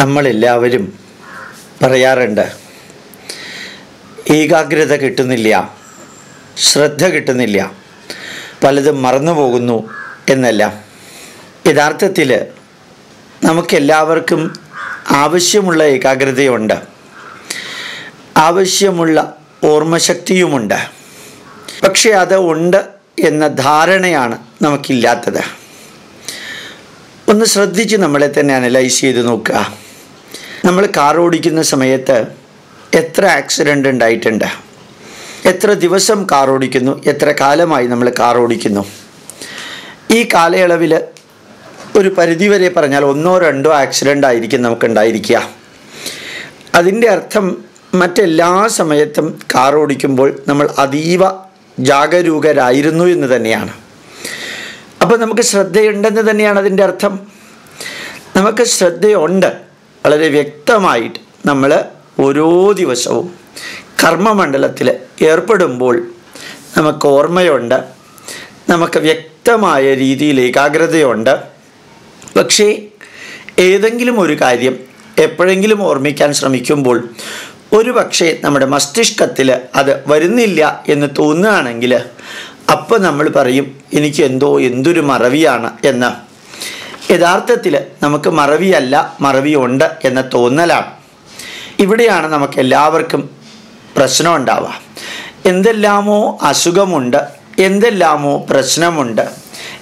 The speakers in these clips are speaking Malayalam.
നമ്മളെല്ലാവരും പറയാറുണ്ട് ഏകാഗ്രത കിട്ടുന്നില്ല ശ്രദ്ധ കിട്ടുന്നില്ല പലതും മറന്നു പോകുന്നു എന്നെല്ലാം. യഥാർത്ഥത്തിൽ നമുക്കെല്ലാവർക്കും ആവശ്യമുള്ള ഏകാഗ്രതയുണ്ട് ആവശ്യമുള്ള ഓർമ്മശക്തിയുമുണ്ട്. പക്ഷെ അത് ഉണ്ട് എന്ന ധാരണയാണ് നമുക്കില്ലാത്തത്. ഒന്ന് ശ്രദ്ധിച്ച് നമ്മളെ തന്നെ അനലൈസ് ചെയ്ത് നോക്കുക. നമ്മൾ കാർ ഓടിക്കുന്ന സമയത്ത് എത്ര ആക്സിഡന്റ് ഉണ്ടായിട്ടുണ്ട്? എത്ര ദിവസം കാർ ഓടിക്കുന്നു? എത്ര കാലമായി നമ്മൾ കാർ ഓടിക്കുന്നു? ഈ കാലയളവിൽ ഒരു പരിധിവരെ പറഞ്ഞാൽ ഒന്നോ രണ്ടോ ആക്സിഡന്റ് ആയിരിക്കും നമുക്കുണ്ടായിരിക്കുക അതിന്റെ അർത്ഥം മറ്റെല്ലാ സമയത്തും കാർ ഓടിക്കുമ്പോൾ നമ്മൾ അതീവ ജാഗരൂകരായിരുന്നു എന്ന് തന്നെയാണ്. അപ്പോൾ നമുക്ക് ശ്രദ്ധയുണ്ടെന്ന് തന്നെയാണ് അതിന്റെ അർത്ഥം. നമുക്ക് ശ്രദ്ധയുണ്ട്. വളരെ വ്യക്തമായിട്ട് നമ്മൾ ഓരോ ദിവസവും കർമ്മമണ്ഡലത്തിൽ ഏർപ്പെടുമ്പോൾ നമുക്ക് ഓർമ്മയുണ്ട് നമുക്ക് വ്യക്തമായ രീതിയിൽ ഏകാഗ്രതയുണ്ട്. പക്ഷേ ഏതെങ്കിലും ഒരു കാര്യം എപ്പോഴെങ്കിലും ഓർമ്മിക്കാൻ ശ്രമിക്കുമ്പോൾ ഒരു പക്ഷേ നമ്മുടെ മസ്തിഷ്കത്തിൽ അത് വരുന്നില്ല എന്ന് തോന്നുകയാണെങ്കിൽ അപ്പോൾ നമ്മൾ പറയും എനിക്ക് എന്തോ എന്തൊരു മറവിയാണ് എന്ന്. യഥാർത്ഥത്തിൽ നമുക്ക് മറവിയല്ല മറവിയുണ്ട് എന്ന തോന്നലാണ്. ഇവിടെയാണ് നമുക്ക് എല്ലാവർക്കും പ്രശ്നം ഉണ്ടാവുക എന്തെല്ലാമോ അസുഖമുണ്ട് എന്തെല്ലാമോ പ്രശ്നമുണ്ട്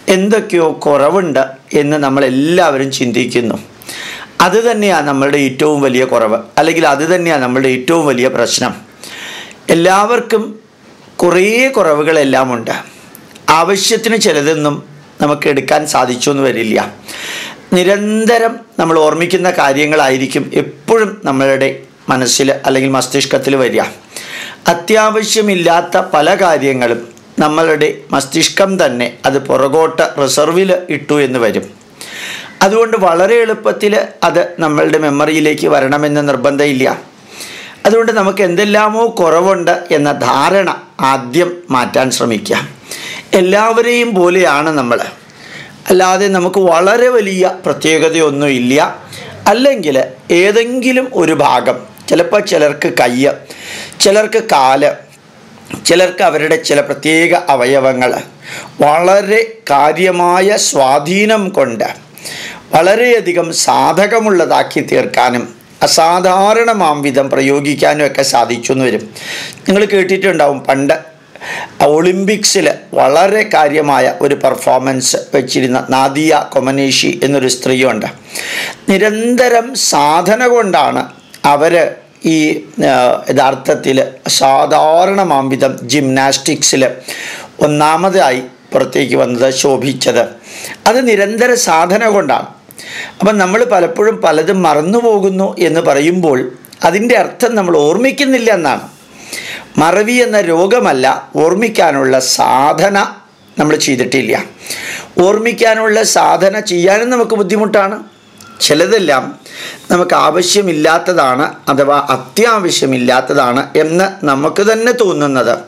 എന്തൊക്കെയോ കുറവുണ്ട് എന്ന് നമ്മളെല്ലാവരും ചിന്തിക്കുന്നു. അത് തന്നെയാണ് നമ്മളുടെ ഏറ്റവും വലിയ കുറവ്. അല്ലെങ്കിൽ അത് തന്നെയാണ് നമ്മളുടെ ഏറ്റവും വലിയ പ്രശ്നം. എല്ലാവർക്കും കുറേ കുറവുകളെല്ലാം ഉണ്ട് ആവശ്യത്തിന് ചിലതൊന്നും നമുക്ക് എടുക്കാൻ സാധിച്ചു എന്ന് വരില്ല. നിരന്തരം നമ്മൾ ഓർമ്മിക്കുന്ന കാര്യങ്ങളായിരിക്കും എപ്പോഴും നമ്മളുടെ മനസ്സിൽ അല്ലെങ്കിൽ മസ്തിഷ്കത്തിൽ വരിക. അത്യാവശ്യമില്ലാത്ത പല കാര്യങ്ങളും നമ്മളുടെ മസ്തിഷ്കം തന്നെ അത് പുറകോട്ട് റിസർവിൽ ഇട്ടു എന്ന് വരും. അതുകൊണ്ട് വളരെ എളുപ്പത്തിൽ അത് നമ്മളുടെ മെമ്മറിയിലേക്ക് വരണമെന്ന് നിർബന്ധമില്ല. അതുകൊണ്ട് നമുക്ക് എന്തെല്ലാമോ കുറവുണ്ട് എന്ന ധാരണ ആദ്യം മാറ്റാൻ ശ്രമിക്കാം എല്ലാവരെയും പോലെയാണ് നമ്മൾ അല്ലാതെ നമുക്ക് വളരെ വലിയ പ്രത്യേകതയൊന്നുമില്ല. അല്ലെങ്കിൽ ഏതെങ്കിലും ഒരു ഭാഗം ചിലപ്പോൾ ചിലർക്ക് കയ്യ് ചിലർക്ക് കാൽ ചിലർക്ക് അവരുടെ ചില പ്രത്യേക അവയവങ്ങൾ വളരെ കാര്യമായ സ്വാധീനം കൊണ്ട് വളരെയധികം സാധകമുള്ളതാക്കി തീർക്കാനും അസാധാരണമാം വിധം പ്രയോഗിക്കാനും ഒക്കെ സാധിച്ചു എന്ന് വരും. നിങ്ങൾ കേട്ടിട്ടുണ്ടാവും പണ്ട് ഒളിമ്പിക്സിൽ വളരെ കാര്യമായ ഒരു പെർഫോമൻസ് വെച്ചിരുന്ന നാദിയ കൊമനേഷി എന്നൊരു സ്ത്രീയുണ്ട്. നിരന്തരം സാധന കൊണ്ടാണ് അവർ ഈ യഥാർത്ഥത്തിൽ സാധാരണമാംവിധം ജിംനാസ്റ്റിക്സിൽ ഒന്നാമതായി പുറത്തേക്ക് വന്നത് ശോഭിച്ചത്. അത് നിരന്തര സാധന കൊണ്ടാണ്. അപ്പം നമ്മൾ പലപ്പോഴും പലതും മറന്നു പോകുന്നു എന്ന് പറയുമ്പോൾ അതിന്റെ അർത്ഥം നമ്മൾ ഓർമ്മിക്കുന്നില്ല എന്നാണ്. മറവി എന്ന രോഗമല്ല ഓർമ്മിക്കാനുള്ള സാധന നമ്മൾ ചെയ്തിട്ടില്ല. ഓർമ്മിക്കാനുള്ള സാധന ചെയ്യാനും നമുക്ക് ബുദ്ധിമുട്ടാണ്. ചിലതെല്ലാം നമുക്ക് ആവശ്യമില്ലാത്തതാണ് അഥവാ അത്യാവശ്യമില്ലാത്തതാണ് എന്ന് നമുക്ക് തന്നെ തോന്നുന്നത്.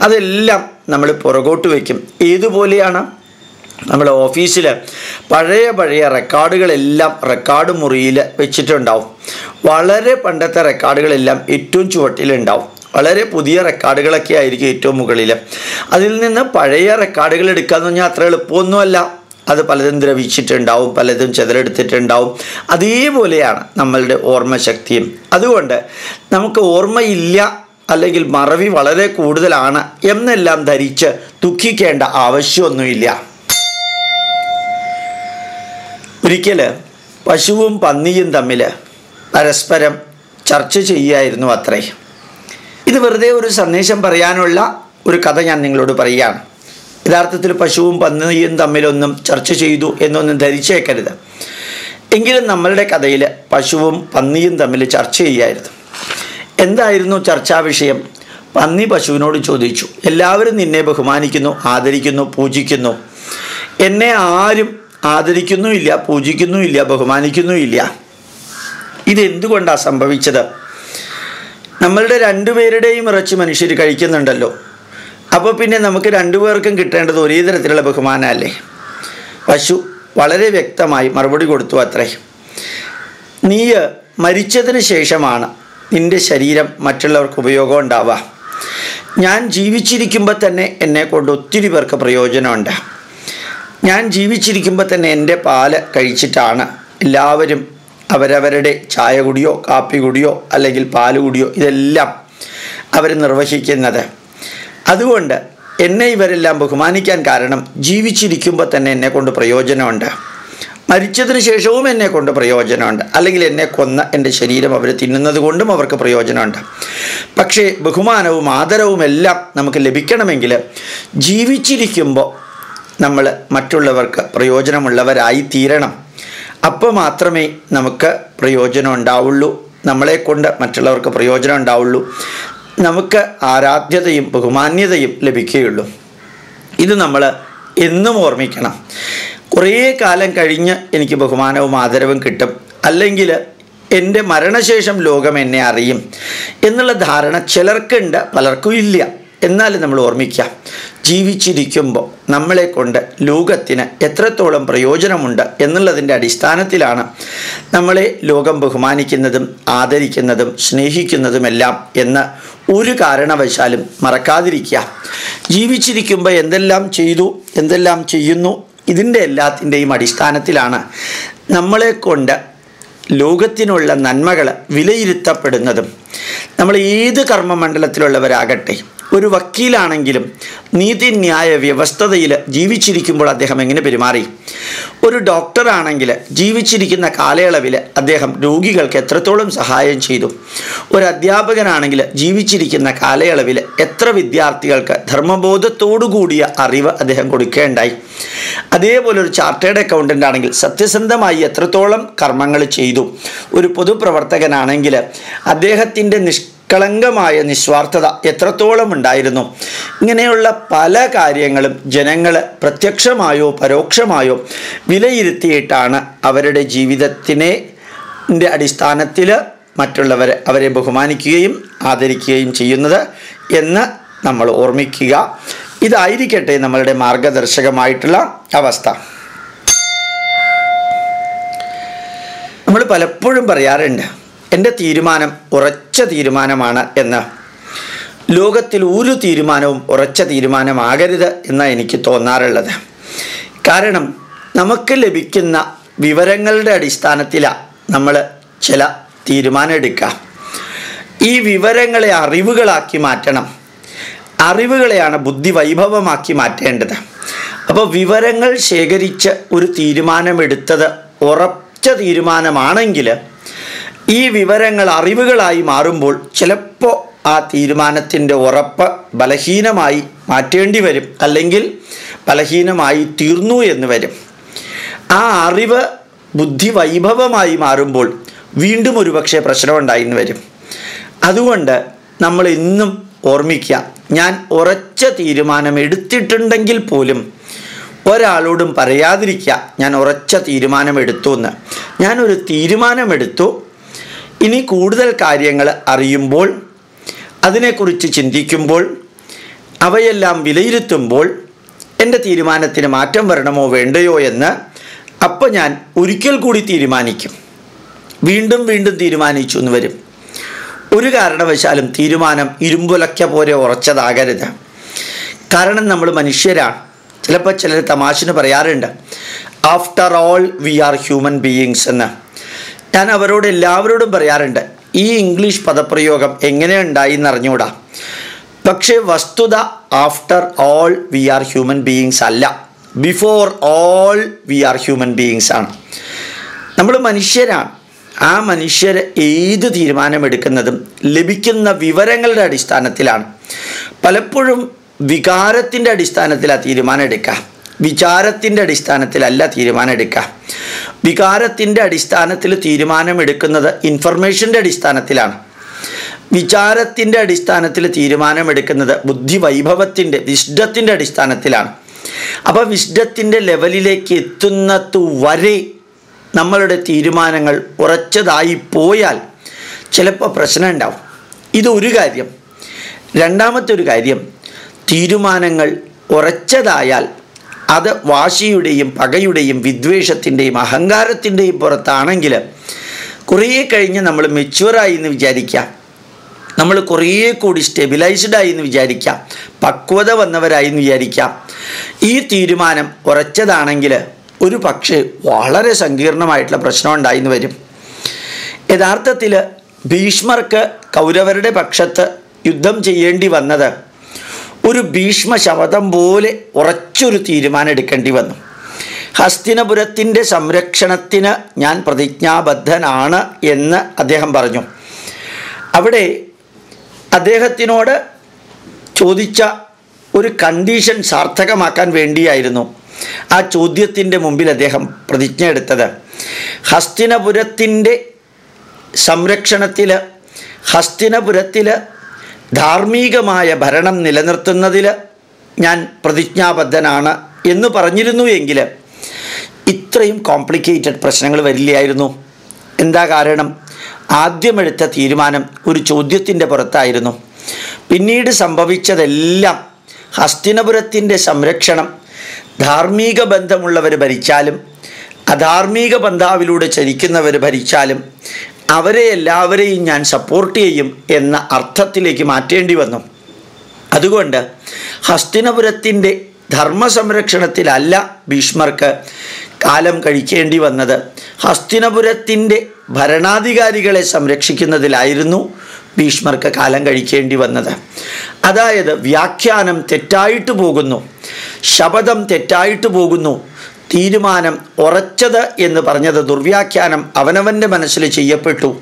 അതെല്ലാം നമ്മൾ പുറകോട്ട് വയ്ക്കും. ഏതുപോലെയാണ്? നമ്മൾ ഓഫീസിൽ പഴയ പഴയ റെക്കോർഡുകളെല്ലാം റെക്കോർഡ് മുറിയിൽ വെച്ചിട്ടുണ്ടാവും. വളരെ പണ്ടത്തെ റെക്കോർഡുകളെല്ലാം ഏറ്റവും ചുവട്ടിലുണ്ടാവും. വളരെ പുതിയ റെക്കോർഡുകളൊക്കെ ആയിരിക്കും ഏറ്റവും മുകളിൽ അതിൽ നിന്ന് പഴയ റെക്കോർഡുകൾ എടുക്കുക എന്ന് പറഞ്ഞാൽ അത്ര എളുപ്പമൊന്നുമല്ല. അത് പലതും ദ്രവിച്ചിട്ടുണ്ടാവും പലതും ചെതലെടുത്തിട്ടുണ്ടാവും അതേപോലെയാണ് നമ്മളുടെ ഓർമ്മശക്തിയും. അതുകൊണ്ട് നമുക്ക് ഓർമ്മയില്ല അല്ലെങ്കിൽ മറവി വളരെ കൂടുതലാണ് എന്നെല്ലാം ധരിച്ച് ദുഃഖിക്കേണ്ട ആവശ്യമൊന്നുമില്ല. ഒരിക്കൽ പശുവും പന്നിയും തമ്മിൽ പരസ്പരം ചർച്ച ചെയ്യായിരുന്നു അത്രേ. ഇത് വെറുതെ ഒരു സന്ദേശം പറയാനുള്ള ഒരു കഥ ഞാൻ നിങ്ങളോട് പറയുകയാണ്. യഥാർത്ഥത്തിൽ പശുവും പന്നിയും തമ്മിലൊന്നും ചർച്ച ചെയ്തു എന്നൊന്നും ധരിച്ചേക്കരുത്. എങ്കിലും നമ്മളുടെ കഥയിൽ പശുവും പന്നിയും തമ്മിൽ ചർച്ച ചെയ്യായിരുന്നു. എന്തായിരുന്നു ചർച്ചാ വിഷയം? പന്നി പശുവിനോട് ചോദിച്ചു. എല്ലാവരും നിന്നെ ബഹുമാനിക്കുന്നു ആദരിക്കുന്നു പൂജിക്കുന്നു. എന്നെ ആരും ആദരിക്കുന്നുമില്ല പൂജിക്കുന്നുമില്ല ബഹുമാനിക്കുന്നുമില്ല. ഇതെന്തുകൊണ്ടാണ് സംഭവിച്ചത്? നമ്മളുടെ രണ്ടുപേരുടെയും ഇറച്ചി മനുഷ്യർ കഴിക്കുന്നുണ്ടല്ലോ. അപ്പോൾ പിന്നെ നമുക്ക് രണ്ടുപേർക്കും കിട്ടേണ്ടത് ഒരേ തരത്തിലുള്ള ബഹുമാനമല്ലേ? പശു വളരെ വ്യക്തമായി മറുപടി കൊടുത്തു അത്രേ. നീ മരിച്ചതിന് ശേഷമാണ് നിന്റെ ശരീരം മറ്റുള്ളവർക്ക് ഉപയോഗം ഉണ്ടാവുക. ഞാൻ ജീവിച്ചിരിക്കുമ്പോൾ തന്നെ എന്നെ കൊണ്ട് ഒത്തിരി പേർക്ക് പ്രയോജനമുണ്ട്. ഞാൻ ജീവിച്ചിരിക്കുമ്പോൾ തന്നെ എന്റെ പാൽ കഴിച്ചിട്ടാണ് എല്ലാവരും അവരവരുടെ ചായ കുടിയോ കാപ്പി കുടിയോ അല്ലെങ്കിൽ പാൽ കുടിയോ ഇതെല്ലാം അവർ നിർവഹിക്കുന്നത്. അതുകൊണ്ട് എന്നെ ഇവരെല്ലാം ബഹുമാനിക്കാൻ കാരണം ജീവിച്ചിരിക്കുമ്പോൾ തന്നെ എന്നെ കൊണ്ട് പ്രയോജനമുണ്ട്. മരിച്ചതിന് ശേഷവും എന്നെ കൊണ്ട് പ്രയോജനമുണ്ട്. അല്ലെങ്കിൽ എന്നെ കൊന്ന എന്റെ ശരീരം അവർ തിന്നുന്നത് കൊണ്ടും അവർക്ക് പ്രയോജനമുണ്ട്. പക്ഷേ ബഹുമാനവും ആദരവും എല്ലാം നമുക്ക് ലഭിക്കണമെങ്കിൽ ജീവിച്ചിരിക്കുമ്പോൾ നമ്മൾ മറ്റുള്ളവർക്ക് പ്രയോജനമുള്ളവരായി തീരണം. അപ്പോൾ മാത്രമേ നമുക്ക് പ്രയോജനം ഉണ്ടാവുള്ളൂ. നമ്മളെ കൊണ്ട് മറ്റുള്ളവർക്ക് പ്രയോജനം ഉണ്ടാവുള്ളൂ. നമുക്ക് ആരാധ്യതയും ബഹുമാന്യതയും ലഭിക്കുകയുള്ളൂ. ഇത് നമ്മൾ എന്നും ഓർമ്മിക്കണം. കുറേ കാലം കഴിഞ്ഞ് എനിക്ക് ബഹുമാനവും ആദരവും കിട്ടും. അല്ലെങ്കിൽ എന്റെ മരണശേഷം ലോകം എന്നെ അറിയും. എന്നുള്ള ധാരണ ചിലർക്കുണ്ട് പലർക്കും ഇല്ല. എന്നാലും നമ്മൾ ഓർമ്മിക്കാം. ജീവിച്ചിരിക്കുമ്പോൾ നമ്മളെ കൊണ്ട് ലോകത്തിന് എത്രത്തോളം പ്രയോജനമുണ്ട് എന്നുള്ളതിന്റെ അടിസ്ഥാനത്തിലാണ് നമ്മളെ ലോകം ബഹുമാനിക്കുന്നതും ആദരിക്കുന്നതും സ്നേഹിക്കുന്നതുമെല്ലാം എന്ന് ഒരു കാരണവശാലും മറക്കാതിരിക്കുക. ജീവിച്ചിരിക്കുമ്പോൾ എന്തെല്ലാം ചെയ്തു എന്തെല്ലാം ചെയ്യുന്നു ഇതിന്റെ എല്ലാത്തിന്റെയും അടിസ്ഥാനത്തിലാണ് നമ്മളെ കൊണ്ട് ലോകത്തിനുള്ള നന്മകൾ വിലയിരുത്തപ്പെടുന്നതും. നമ്മൾ ഏത് കർമ്മമണ്ഡലത്തിലുള്ളവരാകട്ടെ ഒരു വക്കീലാണെങ്കിലും നീതിന്യായ വ്യവസ്ഥതയിൽ ജീവിച്ചിരിക്കുമ്പോൾ അദ്ദേഹം എങ്ങനെ പെരുമാറി? ഒരു ഡോക്ടറാണെങ്കിൽ ജീവിച്ചിരിക്കുന്ന കാലയളവിൽ അദ്ദേഹം രോഗികൾക്ക് എത്രത്തോളം സഹായം ചെയ്തു? ഒരു അധ്യാപകനാണെങ്കിൽ ജീവിച്ചിരിക്കുന്ന കാലയളവിൽ എത്ര വിദ്യാർത്ഥികൾക്ക് ധർമ്മബോധത്തോടു കൂടിയ അറിവ് അദ്ദേഹം കൊടുക്കേണ്ടായി? അതേപോലെ ഒരു ചാർട്ടേഡ് അക്കൗണ്ടന്റ് ആണെങ്കിൽ സത്യസന്ധമായി എത്രത്തോളം കർമ്മങ്ങൾ ചെയ്തു? ഒരു പൊതുപ്രവർത്തകനാണെങ്കിൽ അദ്ദേഹത്തിന്റെ നിഷ് കളങ്കമായ നിസ്വാർത്ഥത എത്രത്തോളം ഉണ്ടായിരുന്നു? ഇങ്ങനെയുള്ള പല കാര്യങ്ങളും ജനങ്ങൾ പ്രത്യക്ഷമായോ പരോക്ഷമായോ വിലയിരുത്തിയിട്ടാണ് അവരുടെ ജീവിതത്തിനെ അടിസ്ഥാനത്തിൽ മറ്റുള്ളവരെ അവരെ ബഹുമാനിക്കുകയും ആദരിക്കുകയും ചെയ്യുന്നത് എന്ന് നമ്മൾ ഓർമ്മിക്കുക. ഇതായിരിക്കട്ടെ നമ്മളുടെ മാർഗദർശകമായിട്ടുള്ള അവസ്ഥ. നമ്മൾ പലപ്പോഴും പറയാറുണ്ട് എന്റെ തീരുമാനം ഉറച്ച തീരുമാനമാണ് എന്ന്. ലോകത്തിൽ ഒരു തീരുമാനവും ഉറച്ച തീരുമാനമാകരുത് എന്നാണ് എനിക്ക് തോന്നാറുള്ളത്. കാരണം നമുക്ക് ലഭിക്കുന്ന വിവരങ്ങളുടെ അടിസ്ഥാനത്തിലാണ് നമ്മൾ ചില തീരുമാനം എടുക്കുക ഈ വിവരങ്ങളെ അറിവുകളാക്കി മാറ്റണം. അറിവുകളെയാണ് ബുദ്ധി വൈഭവമാക്കി മാറ്റേണ്ടത്. അപ്പോൾ വിവരങ്ങൾ ശേഖരിച്ച് ഒരു തീരുമാനമെടുത്തത് ഉറച്ച തീരുമാനമാണെങ്കിൽ ഈ വിവരങ്ങൾ അറിവുകളായി മാറുമ്പോൾ ചിലപ്പോൾ ആ തീരുമാനത്തിന്റെ ഉറപ്പ് ബലഹീനമായി മാറ്റേണ്ടി വരും അല്ലെങ്കിൽ ബലഹീനമായി തീർന്നു എന്ന് വരും. ആ അറിവ് ബുദ്ധി വൈഭവമായി മാറുമ്പോൾ വീണ്ടും ഒരുപക്ഷെ പ്രശ്നമുണ്ടായിന്ന് വരും. അതുകൊണ്ട് നമ്മൾ ഇന്നും ഓർമ്മിക്കുക ഞാൻ ഉറച്ച തീരുമാനം എടുത്തിട്ടുണ്ടെങ്കിൽ പോലും ഒരാളോടും പറയാതിരിക്കുക ഞാൻ ഉറച്ച തീരുമാനം എടുത്തു എന്ന്. ഞാനൊരു തീരുമാനമെടുത്തു ഇനി കൂടുതൽ കാര്യങ്ങൾ അറിയുമ്പോൾ അതിനെക്കുറിച്ച് ചിന്തിക്കുമ്പോൾ അവയെല്ലാം വിലയിരുത്തുമ്പോൾ എന്റെ തീരുമാനത്തിന് മാറ്റം വരണമോ വേണ്ടയോ എന്ന് അപ്പോൾ ഞാൻ ഒരിക്കൽ കൂടി തീരുമാനിക്കും. വീണ്ടും വീണ്ടും തീരുമാനിച്ചു എന്ന് വരും. ഒരു കാരണവശാലും തീരുമാനം ഇരുമ്പുലക്ക പോലെ ഉറച്ചതാകരുത്. കാരണം നമ്മൾ മനുഷ്യരാണ്. ചിലപ്പോൾ ചിലർ തമാശന് പറയാറുണ്ട് after all we are human beings എന്ന്. ഞാൻ അവരോട് എല്ലാവരോടും പറയാറുണ്ട് ഈ ഇംഗ്ലീഷ് പദപ്രയോഗം എങ്ങനെ ഉണ്ടായി എന്നറിഞ്ഞൂടാ. പക്ഷേ വസ്തുത after all we are human beings അല്ല. Before all we are human beings ആണ്. നമ്മൾ മനുഷ്യരാണ്. ആ മനുഷ്യർ ഏത് തീരുമാനമെടുക്കുന്നതും ലഭിക്കുന്ന വിവരങ്ങളുടെ അടിസ്ഥാനത്തിലാണ്. പലപ്പോഴും വികാരത്തിന്റെ അടിസ്ഥാനത്തിലാണ് തീരുമാനം എടുക്കുക. വിചാരത്തിന്റെ അടിസ്ഥാനത്തിലല്ല തീരുമാനം എടുക്കുക വികാരത്തിന്റെ അടിസ്ഥാനത്തിൽ തീരുമാനമെടുക്കുന്നത് ഇൻഫർമേഷന്റെ അടിസ്ഥാനത്തിലാണ്. വിചാരത്തിന്റെ അടിസ്ഥാനത്തിൽ തീരുമാനമെടുക്കുന്നത് ബുദ്ധി വൈഭവത്തിന്റെ വിശുദ്ധത്തിന്റെ അടിസ്ഥാനത്തിലാണ്. അപ്പോൾ വിഷ്ടത്തിന്റെ ലെവലിലേക്ക് എത്തുന്നത് വരെ നമ്മളുടെ തീരുമാനങ്ങൾ ഉറച്ചതായി പോയാൽ ചിലപ്പോൾ പ്രശ്നം ഉണ്ടാവും ഇതൊരു കാര്യം. രണ്ടാമത്തെ ഒരു കാര്യം തീരുമാനങ്ങൾ ഉറച്ചതായാൽ അത് വാശിയുടെയും പകയുടെയും വിദ്വേഷത്തിന്റെയും അഹങ്കാരത്തിന്റെയും പുറത്താണെങ്കിൽ കുറേ കഴിഞ്ഞ് നമ്മൾ മെച്യൂറായി എന്ന് വിചാരിക്കാം. നമ്മൾ കുറേ കൂടി സ്റ്റെബിലൈസ്ഡ് ആയി എന്ന് വിചാരിക്കാം. പക്വത വന്നവരായി എന്ന് വിചാരിക്കാം. ഈ തീരുമാനം ഉറച്ചതാണെങ്കിൽ ഒരു പക്ഷേ വളരെ സങ്കീർണമായിട്ടുള്ള പ്രശ്നം ഉണ്ടായിന്ന് വരും. യഥാർത്ഥത്തിൽ ഭീഷ്മർക്ക് കൗരവരുടെ പക്ഷത്ത് യുദ്ധം ചെയ്യേണ്ടി വന്നത് ഒരു ഭീഷ്മ ശപഥം പോലെ ഉറച്ചൊരു തീരുമാനം എടുക്കേണ്ടി വന്നു. ഹസ്തിനപുരത്തിന്റെ സംരക്ഷണത്തിന് ഞാൻ പ്രതിജ്ഞാബദ്ധനാണ് എന്ന് അദ്ദേഹം പറഞ്ഞു. അവിടെ അദ്ദേഹത്തിനോട് ചോദിച്ച ഒരു കണ്ടീഷൻ സാർത്ഥകമാക്കാൻ വേണ്ടിയായിരുന്നു ആ ചോദ്യത്തിന്റെ മുമ്പിൽ അദ്ദേഹം പ്രതിജ്ഞ എടുത്തത്. ഹസ്തിനപുരത്തിന്റെ സംരക്ഷണത്തിൽ ഹസ്തിനപുരത്തിൽ ധാർമ്മികമായ ഭരണം നിലനിർത്തുന്നതിൽ ഞാൻ പ്രതിജ്ഞാബദ്ധനാണ് എന്ന് പറഞ്ഞിരുന്നു എങ്കിൽ ഇത്രയും കോംപ്ലിക്കേറ്റഡ് പ്രശ്നങ്ങൾ വരില്ലായിരുന്നു. എന്താ കാരണം? ആദ്യമെടുത്ത തീരുമാനം ഒരു ചോദ്യത്തിന്റെ പുറത്തായിരുന്നു. പിന്നീട് സംഭവിച്ചതെല്ലാം ഹസ്തിനപുരത്തിന്റെ സംരക്ഷണം ധാർമ്മിക ബന്ധമുള്ളവർ ഭരിച്ചാലും അധാർമിക ബന്ധാവിലൂടെ ചരിക്കുന്നവർ ഭരിച്ചാലും അവരെ എല്ലാവരെയും ഞാൻ സപ്പോർട്ട് ചെയ്യും എന്ന അർത്ഥത്തിലേക്ക് മാറ്റേണ്ടി വന്നു. അതുകൊണ്ട് ഹസ്തിനപുരത്തിന്റെ ധർമ്മസംരക്ഷണത്തിലല്ല ഭീഷ്മർക്ക് കാലം കഴിക്കേണ്ടി വന്നത്. ഹസ്തിനപുരത്തിന്റെ ഭരണാധികാരികളെ സംരക്ഷിക്കുന്നതിലായിരുന്നു ഭീഷ്മർക്ക് കാലം കഴിക്കേണ്ടി വന്നത്. അതായത് വ്യാഖ്യാനം തെറ്റായിട്ട് പോകുന്നു. ശപഥം തെറ്റായിട്ട് പോകുന്നു. തീരുമാനം ഉറച്ചത് എന്ന് പറഞ്ഞത് ദുർവ്യാഖ്യാനം അവനവന്റെ മനസ്സിൽ ചെയ്യപ്പെട്ടു.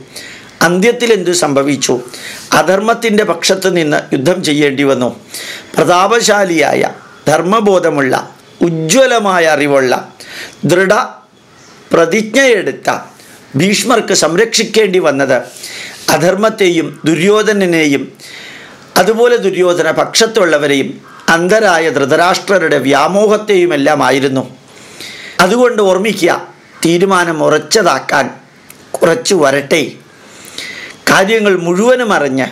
അന്ത്യത്തിൽ എന്തു സംഭവിച്ചു? അധർമ്മത്തിന്റെ പക്ഷത്ത് നിന്ന് യുദ്ധം ചെയ്യേണ്ടി വന്നു. പ്രതാപശാലിയായ ധർമ്മബോധമുള്ള ഉജ്ജ്വലമായ അറിവുള്ള ദൃഢ പ്രതിജ്ഞയെടുത്ത ഭീഷ്മർക്ക് സംരക്ഷിക്കേണ്ടി വന്നത് അധർമ്മത്തെയും ദുര്യോധനനെയും അതുപോലെ ദുര്യോധന പക്ഷത്തുള്ളവരെയും അന്ധരായ ധൃതരാഷ്ട്രരുടെ വ്യാമോഹത്തെയുമെല്ലാമായിരുന്നു. അതുകൊണ്ട് ഓർമ്മിക്കുക തീരുമാനം ഉറച്ചതാക്കാൻ കുറച്ച് വരട്ടെ. കാര്യങ്ങൾ മുഴുവനും അറിഞ്ഞ്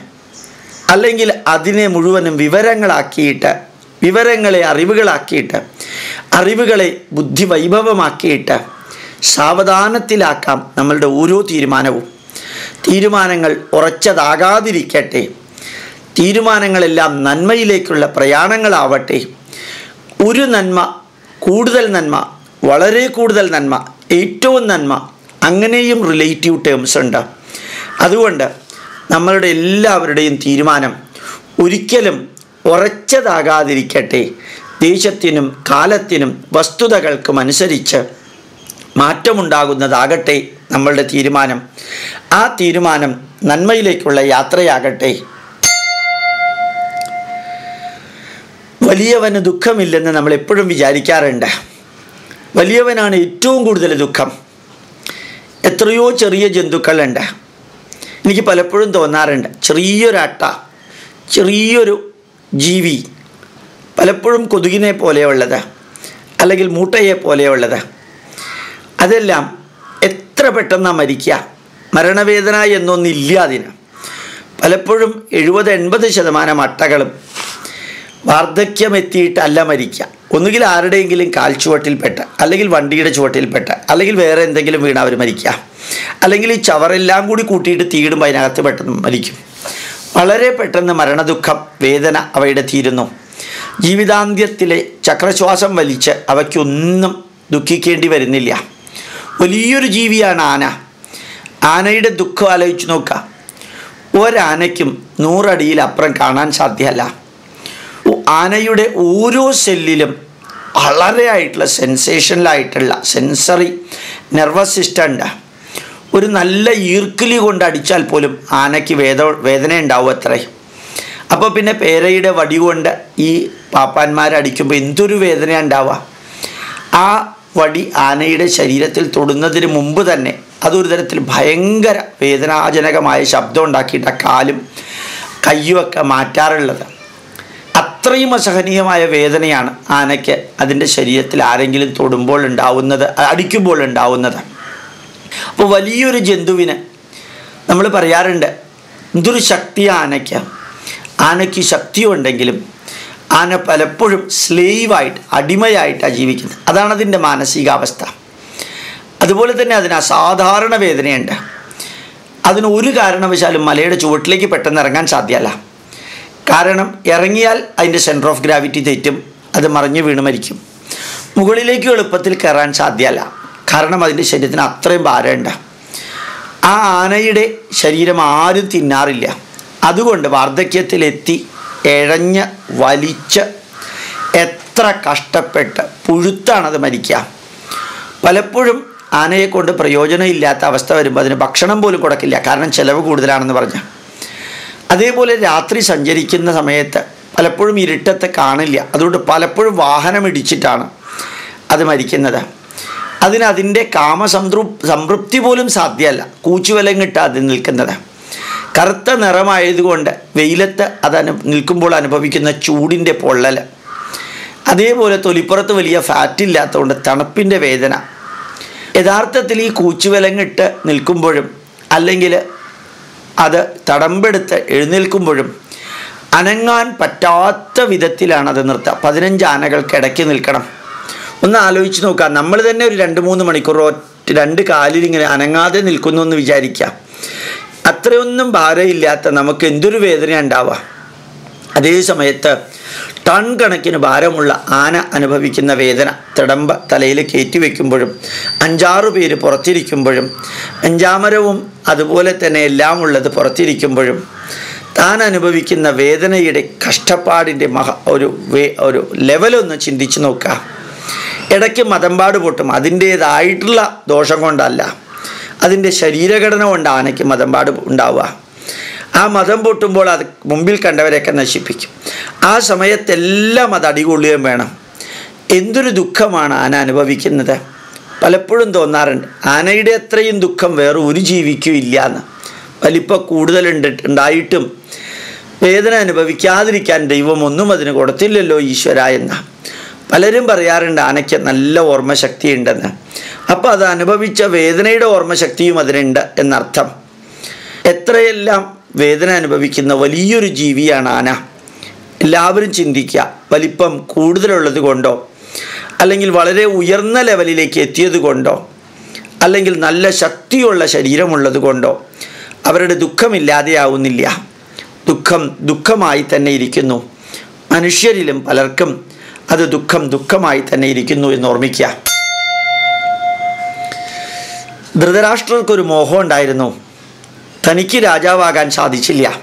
അല്ലെങ്കിൽ അതിനെ മുഴുവനും വിവരങ്ങളാക്കിയിട്ട് വിവരങ്ങളെ അറിവുകളാക്കിയിട്ട് അറിവുകളെ ബുദ്ധിവൈഭവമാക്കിയിട്ട് സാവധാനത്തിലാക്കാം നമ്മളുടെ ഓരോ തീരുമാനവും. തീരുമാനങ്ങൾ ഉറച്ചതാകാതിരിക്കട്ടെ. തീരുമാനങ്ങളെല്ലാം നന്മയിലേക്കുള്ള പ്രയാണങ്ങളാവട്ടെ. ഒരു നന്മ കൂടുതൽ നന്മ വളരെ കൂടുതൽ നന്മ ഏറ്റവും നന്മ അങ്ങനെയും റിലേറ്റീവ് ടേംസ് ഉണ്ട്. അതുകൊണ്ട് നമ്മളുടെ എല്ലാവരുടെയും തീരുമാനം ഒരിക്കലും ഉറച്ചതാകാതിരിക്കട്ടെ. ദേശത്തിനും കാലത്തിനും വസ്തുതകൾക്കും അനുസരിച്ച് മാറ്റമുണ്ടാകുന്നതാകട്ടെ നമ്മളുടെ തീരുമാനം. ആ തീരുമാനം നന്മയിലേക്കുള്ള യാത്രയാകട്ടെ. വലിയവന് ദുഃഖമില്ലെന്ന് നമ്മൾ എപ്പോഴും വിചാരിക്കാറുണ്ട്. വലിയവനാണ് ഏറ്റവും കൂടുതൽ ദുഃഖം. എത്രയോ ചെറിയ ജന്തുക്കളുണ്ട്. എനിക്ക് പലപ്പോഴും തോന്നാറുണ്ട്. ചെറിയൊരു അട്ട ചെറിയൊരു ജീവി പലപ്പോഴും കൊതുകിനെ പോലെയുള്ളത് അല്ലെങ്കിൽ മൂട്ടയെ പോലെയുള്ളത്. അതെല്ലാം എത്ര പെട്ടെന്നാണ് മരിക്കുക മരണവേദന എന്നൊന്നില്ല അതിന്. പലപ്പോഴും എഴുപത് എൺപത് ശതമാനം അട്ടകളും വാർദ്ധക്യമെത്തിയിട്ടല്ല മരിക്കുക ഒന്നുകിൽ ആരുടെയെങ്കിലും കാൽ ചുവട്ടിൽപ്പെട്ട് അല്ലെങ്കിൽ വണ്ടിയുടെ ചുവട്ടിൽപ്പെട്ട് അല്ലെങ്കിൽ വേറെ എന്തെങ്കിലും വീണ അവർ മരിക്കുക അല്ലെങ്കിൽ ഈ ചവറെല്ലാം കൂടി കൂട്ടിയിട്ട് തീയിടുമ്പോൾ അതിനകത്ത് പെട്ടെന്ന് മരിക്കും. വളരെ പെട്ടെന്ന് മരണദുഃഖം വേദന അവയുടെ തീരുന്നു. ജീവിതാന്ത്യത്തിലെ ചക്രശ്വാസം വലിച്ച് അവയ്ക്കൊന്നും ദുഃഖിക്കേണ്ടി വരുന്നില്ല. വലിയൊരു ജീവിയാണ് ആന. ആനയുടെ ദുഃഖം ആലോചിച്ച് നോക്കുക ഒരാനയ്ക്കും നൂറടിയിൽ അപ്പുറം കാണാൻ സാധ്യമല്ല. ആനയുടെ ഓരോ സെല്ലിലും വളരെ ആയിട്ടുള്ള സെൻസേഷനിലായിട്ടുള്ള സെൻസറി നെർവസ് സിസ്റ്റം ഉണ്ട് ഒരു നല്ല ഈർക്കിലി കൊണ്ട് അടിച്ചാൽ പോലും ആനയ്ക്ക് വേദ വേദന ഉണ്ടാവും അത്രേ. അപ്പോൾ പിന്നെ പേരയുടെ വടി കൊണ്ട് ഈ പാപ്പാന്മാരടിക്കുമ്പോൾ എന്തൊരു വേദന ഉണ്ടാവുക ആ വടി ആനയുടെ ശരീരത്തിൽ തൊടുന്നതിന് മുമ്പ് തന്നെ അതൊരു തരത്തിൽ ഭയങ്കര വേദനാജനകമായ ശബ്ദം ഉണ്ടാക്കിയിട്ട് കാലും കയ്യുമൊക്കെ മാറ്റാറുള്ളത്. അത്രയും അസഹനീയമായ വേദനയാണ് ആനയ്ക്ക് അതിന്റെ ശരീരത്തിൽ ആരെങ്കിലും തൊടുമ്പോൾ ഉണ്ടാവുന്നത് അടിക്കുമ്പോൾ ഉണ്ടാവുന്നത്. അപ്പോൾ വലിയൊരു ജന്തുവിന് നമ്മൾ പറയാറുണ്ട് എന്തൊരു ശക്തി ആനയ്ക്ക്? ആനയ്ക്ക് ശക്തിയുണ്ടെങ്കിലും ആന പലപ്പോഴും സ്ലേവായിട്ട് അടിമയായിട്ടാണ് ജീവിക്കുന്നത്. അതാണ് അതിന്റെ മാനസികാവസ്ഥ. അതുപോലെ തന്നെ അതിന് അസാധാരണ വേദനയുണ്ട്. അതിന് ഒരു കാരണവശാലും മലയുടെ ചുവട്ടിലേക്ക് പെട്ടെന്ന് ഇറങ്ങാൻ സാധ്യമല്ല. കാരണം ഇറങ്ങിയാൽ അതിന്റെ സെന്റർ ഓഫ് ഗ്രാവിറ്റി തെറ്റും അത് മറിഞ്ഞു വീണ് മരിക്കും. മുകളിലേക്ക് എളുപ്പത്തിൽ കയറാൻ സാധ്യമല്ല കാരണം അതിന്റെ ശരീരത്തിന് അത്രയും ഭാരമുണ്ട്. ആ ആനയുടെ ശരീരം ആരും തിന്നാറില്ല. അതുകൊണ്ട് വാർദ്ധക്യത്തിലെത്തി എഴഞ്ഞ് വലിച്ച് എത്ര കഷ്ടപ്പെട്ട് പുഴുത്താണത് മരിക്കുക. പലപ്പോഴും ആനയെ കൊണ്ട് പ്രയോജനമില്ലാത്ത അവസ്ഥ വരുമ്പോൾ അതിന് ഭക്ഷണം പോലും കൊടുക്കില്ല. കാരണം ചിലവ് കൂടുതലാണെന്ന് പറഞ്ഞ. അതേപോലെ രാത്രി സഞ്ചരിക്കുന്ന സമയത്ത് പലപ്പോഴും ഇരുട്ടത്തെ കാണില്ല. അതുകൊണ്ട് പലപ്പോഴും വാഹനം ഇടിച്ചിട്ടാണ് അത് മരിക്കുന്നത്. അതിന് അതിന്റെ കാമസംതൃ സംതൃപ്തി പോലും സാധ്യമല്ല. കൂച്ചുവലം കിട്ടാതെ നിൽക്കുന്നത്. കറുത്ത നിറമായതുകൊണ്ട് വെയിലത്ത് അത് അനു നിൽക്കുമ്പോൾ അനുഭവിക്കുന്ന ചൂടിന്റെ പൊള്ളൽ അതേപോലെ തൊലിപ്പുറത്ത് വലിയ ഫാറ്റ് ഇല്ലാത്തതുകൊണ്ട് തണുപ്പിന്റെ വേദന. യഥാർത്ഥത്തിൽ ഈ കൂച്ചുവലങ്ങിട്ട് നിൽക്കുമ്പോഴും അല്ലെങ്കിൽ അത് തടമ്പെടുത്ത് എഴുന്നേൽക്കുമ്പോഴും അനങ്ങാൻ പറ്റാത്ത വിധത്തിലാണ് അത് നിർത്തുക. പതിനഞ്ച് ആനകൾക്ക് ഇടയ്ക്ക് നിൽക്കണം. ഒന്ന് ആലോചിച്ച് നോക്കുക. നമ്മൾ തന്നെ ഒരു രണ്ട് മൂന്ന് മണിക്കൂർ രണ്ട് കാലിൽ ഇങ്ങനെ അനങ്ങാതെ നിൽക്കുന്നു എന്ന് വിചാരിക്കുക. അത്രയൊന്നും ഭാരമില്ലാത്ത നമുക്ക് എന്തൊരു വേദന ഉണ്ടാവുക. അതേ സമയത്ത് ടൺ കണക്കിന് ഭാരമുള്ള ആന അനുഭവിക്കുന്ന വേദന തിടമ്പ തലയിൽ കയറ്റി വയ്ക്കുമ്പോഴും അഞ്ചാറ് പേര് പുറത്തിരിക്കുമ്പോഴും അഞ്ചാമരവും അതുപോലെ തന്നെ എല്ലാം ഉള്ളത് പുറത്തിരിക്കുമ്പോഴും താൻ അനുഭവിക്കുന്ന വേദനയുടെ കഷ്ടപ്പാടിന്റെ മഹ ഒരു വേ ഒരു ലെവലൊന്ന് ചിന്തിച്ച് നോക്കുക ഇടയ്ക്ക് മതമ്പാട് പൊട്ടും. അതിന്റേതായിട്ടുള്ള ദോഷം കൊണ്ടല്ല. അതിന്റെ ശരീരഘടന കൊണ്ട് ആനയ്ക്ക് മതമ്പാട് ഉണ്ടാവുക. ആ മതം പൊട്ടുമ്പോൾ അത് മുമ്പിൽ കണ്ടവരെയൊക്കെ നശിപ്പിക്കും. ആ സമയത്തെല്ലാം അത് അടികൊള്ളുകയും വേണം. എന്തൊരു ദുഃഖമാണ് ആന അനുഭവിക്കുന്നത്? പലപ്പോഴും തോന്നാറുണ്ട്. ആനയുടെ അത്രയും ദുഃഖം വേറെ ഒരു ജീവിക്കും ഇല്ല എന്ന് വലിപ്പം കൂടുതലുണ്ട് വേദന അനുഭവിക്കാതിരിക്കാൻ ദൈവം ഒന്നും അതിന് കൊടുത്തില്ലല്ലോ ഈശ്വര എന്ന. പലരും പറയാറുണ്ട് ആനയ്ക്ക് നല്ല ഓർമ്മശക്തി ഉണ്ടെന്ന് അപ്പോൾ അത് അനുഭവിച്ച വേദനയുടെ ഓർമ്മശക്തിയും അതിനുണ്ട് എന്നർത്ഥം. എത്രയെല്ലാം വേദന അനുഭവിക്കുന്ന വലിയൊരു ജീവിയാണ് ആന. എല്ലാവരും ചിന്തിക്കുക വലിപ്പം കൂടുതലുള്ളത് കൊണ്ടോ? അല്ലെങ്കിൽ വളരെ ഉയർന്ന ലെവലിലേക്ക് എത്തിയത് കൊണ്ടോ? അല്ലെങ്കിൽ നല്ല ശക്തിയുള്ള ശരീരമുള്ളത് കൊണ്ടോ? അവരുടെ ദുഃഖമില്ലാതെയാവുന്നില്ല. ദുഃഖം ദുഃഖമായി തന്നെ ഇരിക്കുന്നു. മനുഷ്യരിലും പലർക്കും അത് ദുഃഖം ദുഃഖമായി തന്നെ ഇരിക്കുന്നു എന്ന് ഓർമ്മിക്കുക. ധൃതരാഷ്ട്രർക്കൊരു മോഹം ഉണ്ടായിരുന്നു. തനിക്ക് രാജാവാകാൻ സാധിച്ചില്ല.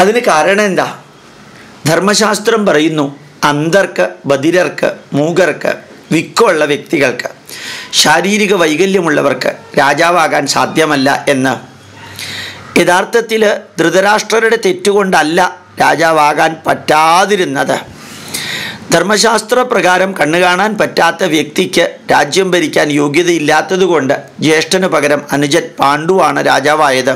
അതിന് കാരണം എന്താ? ധർമ്മശാസ്ത്രം പറയുന്നു അന്ധർക്ക് ബധിരർക്ക് മൂകർക്ക് വിക്കുള്ള വ്യക്തികൾക്ക് ശാരീരിക വൈകല്യമുള്ളവർക്ക് രാജാവാകാൻ സാധ്യമല്ല എന്ന്. യഥാർത്ഥത്തിൽ ധൃതരാഷ്ട്രരുടെ തെറ്റുകൊണ്ടല്ല രാജാവാകാൻ പറ്റാതിരുന്നത്. ധർമ്മശാസ്ത്ര പ്രകാരം കണ്ണു കാണാൻ പറ്റാത്ത വ്യക്തിക്ക് രാജ്യം ഭരിക്കാൻ യോഗ്യതയില്ലാത്തതുകൊണ്ട് ജ്യേഷ്ഠന് പകരം അനുജൻ പാണ്ഡുവാണ് രാജാവായത്.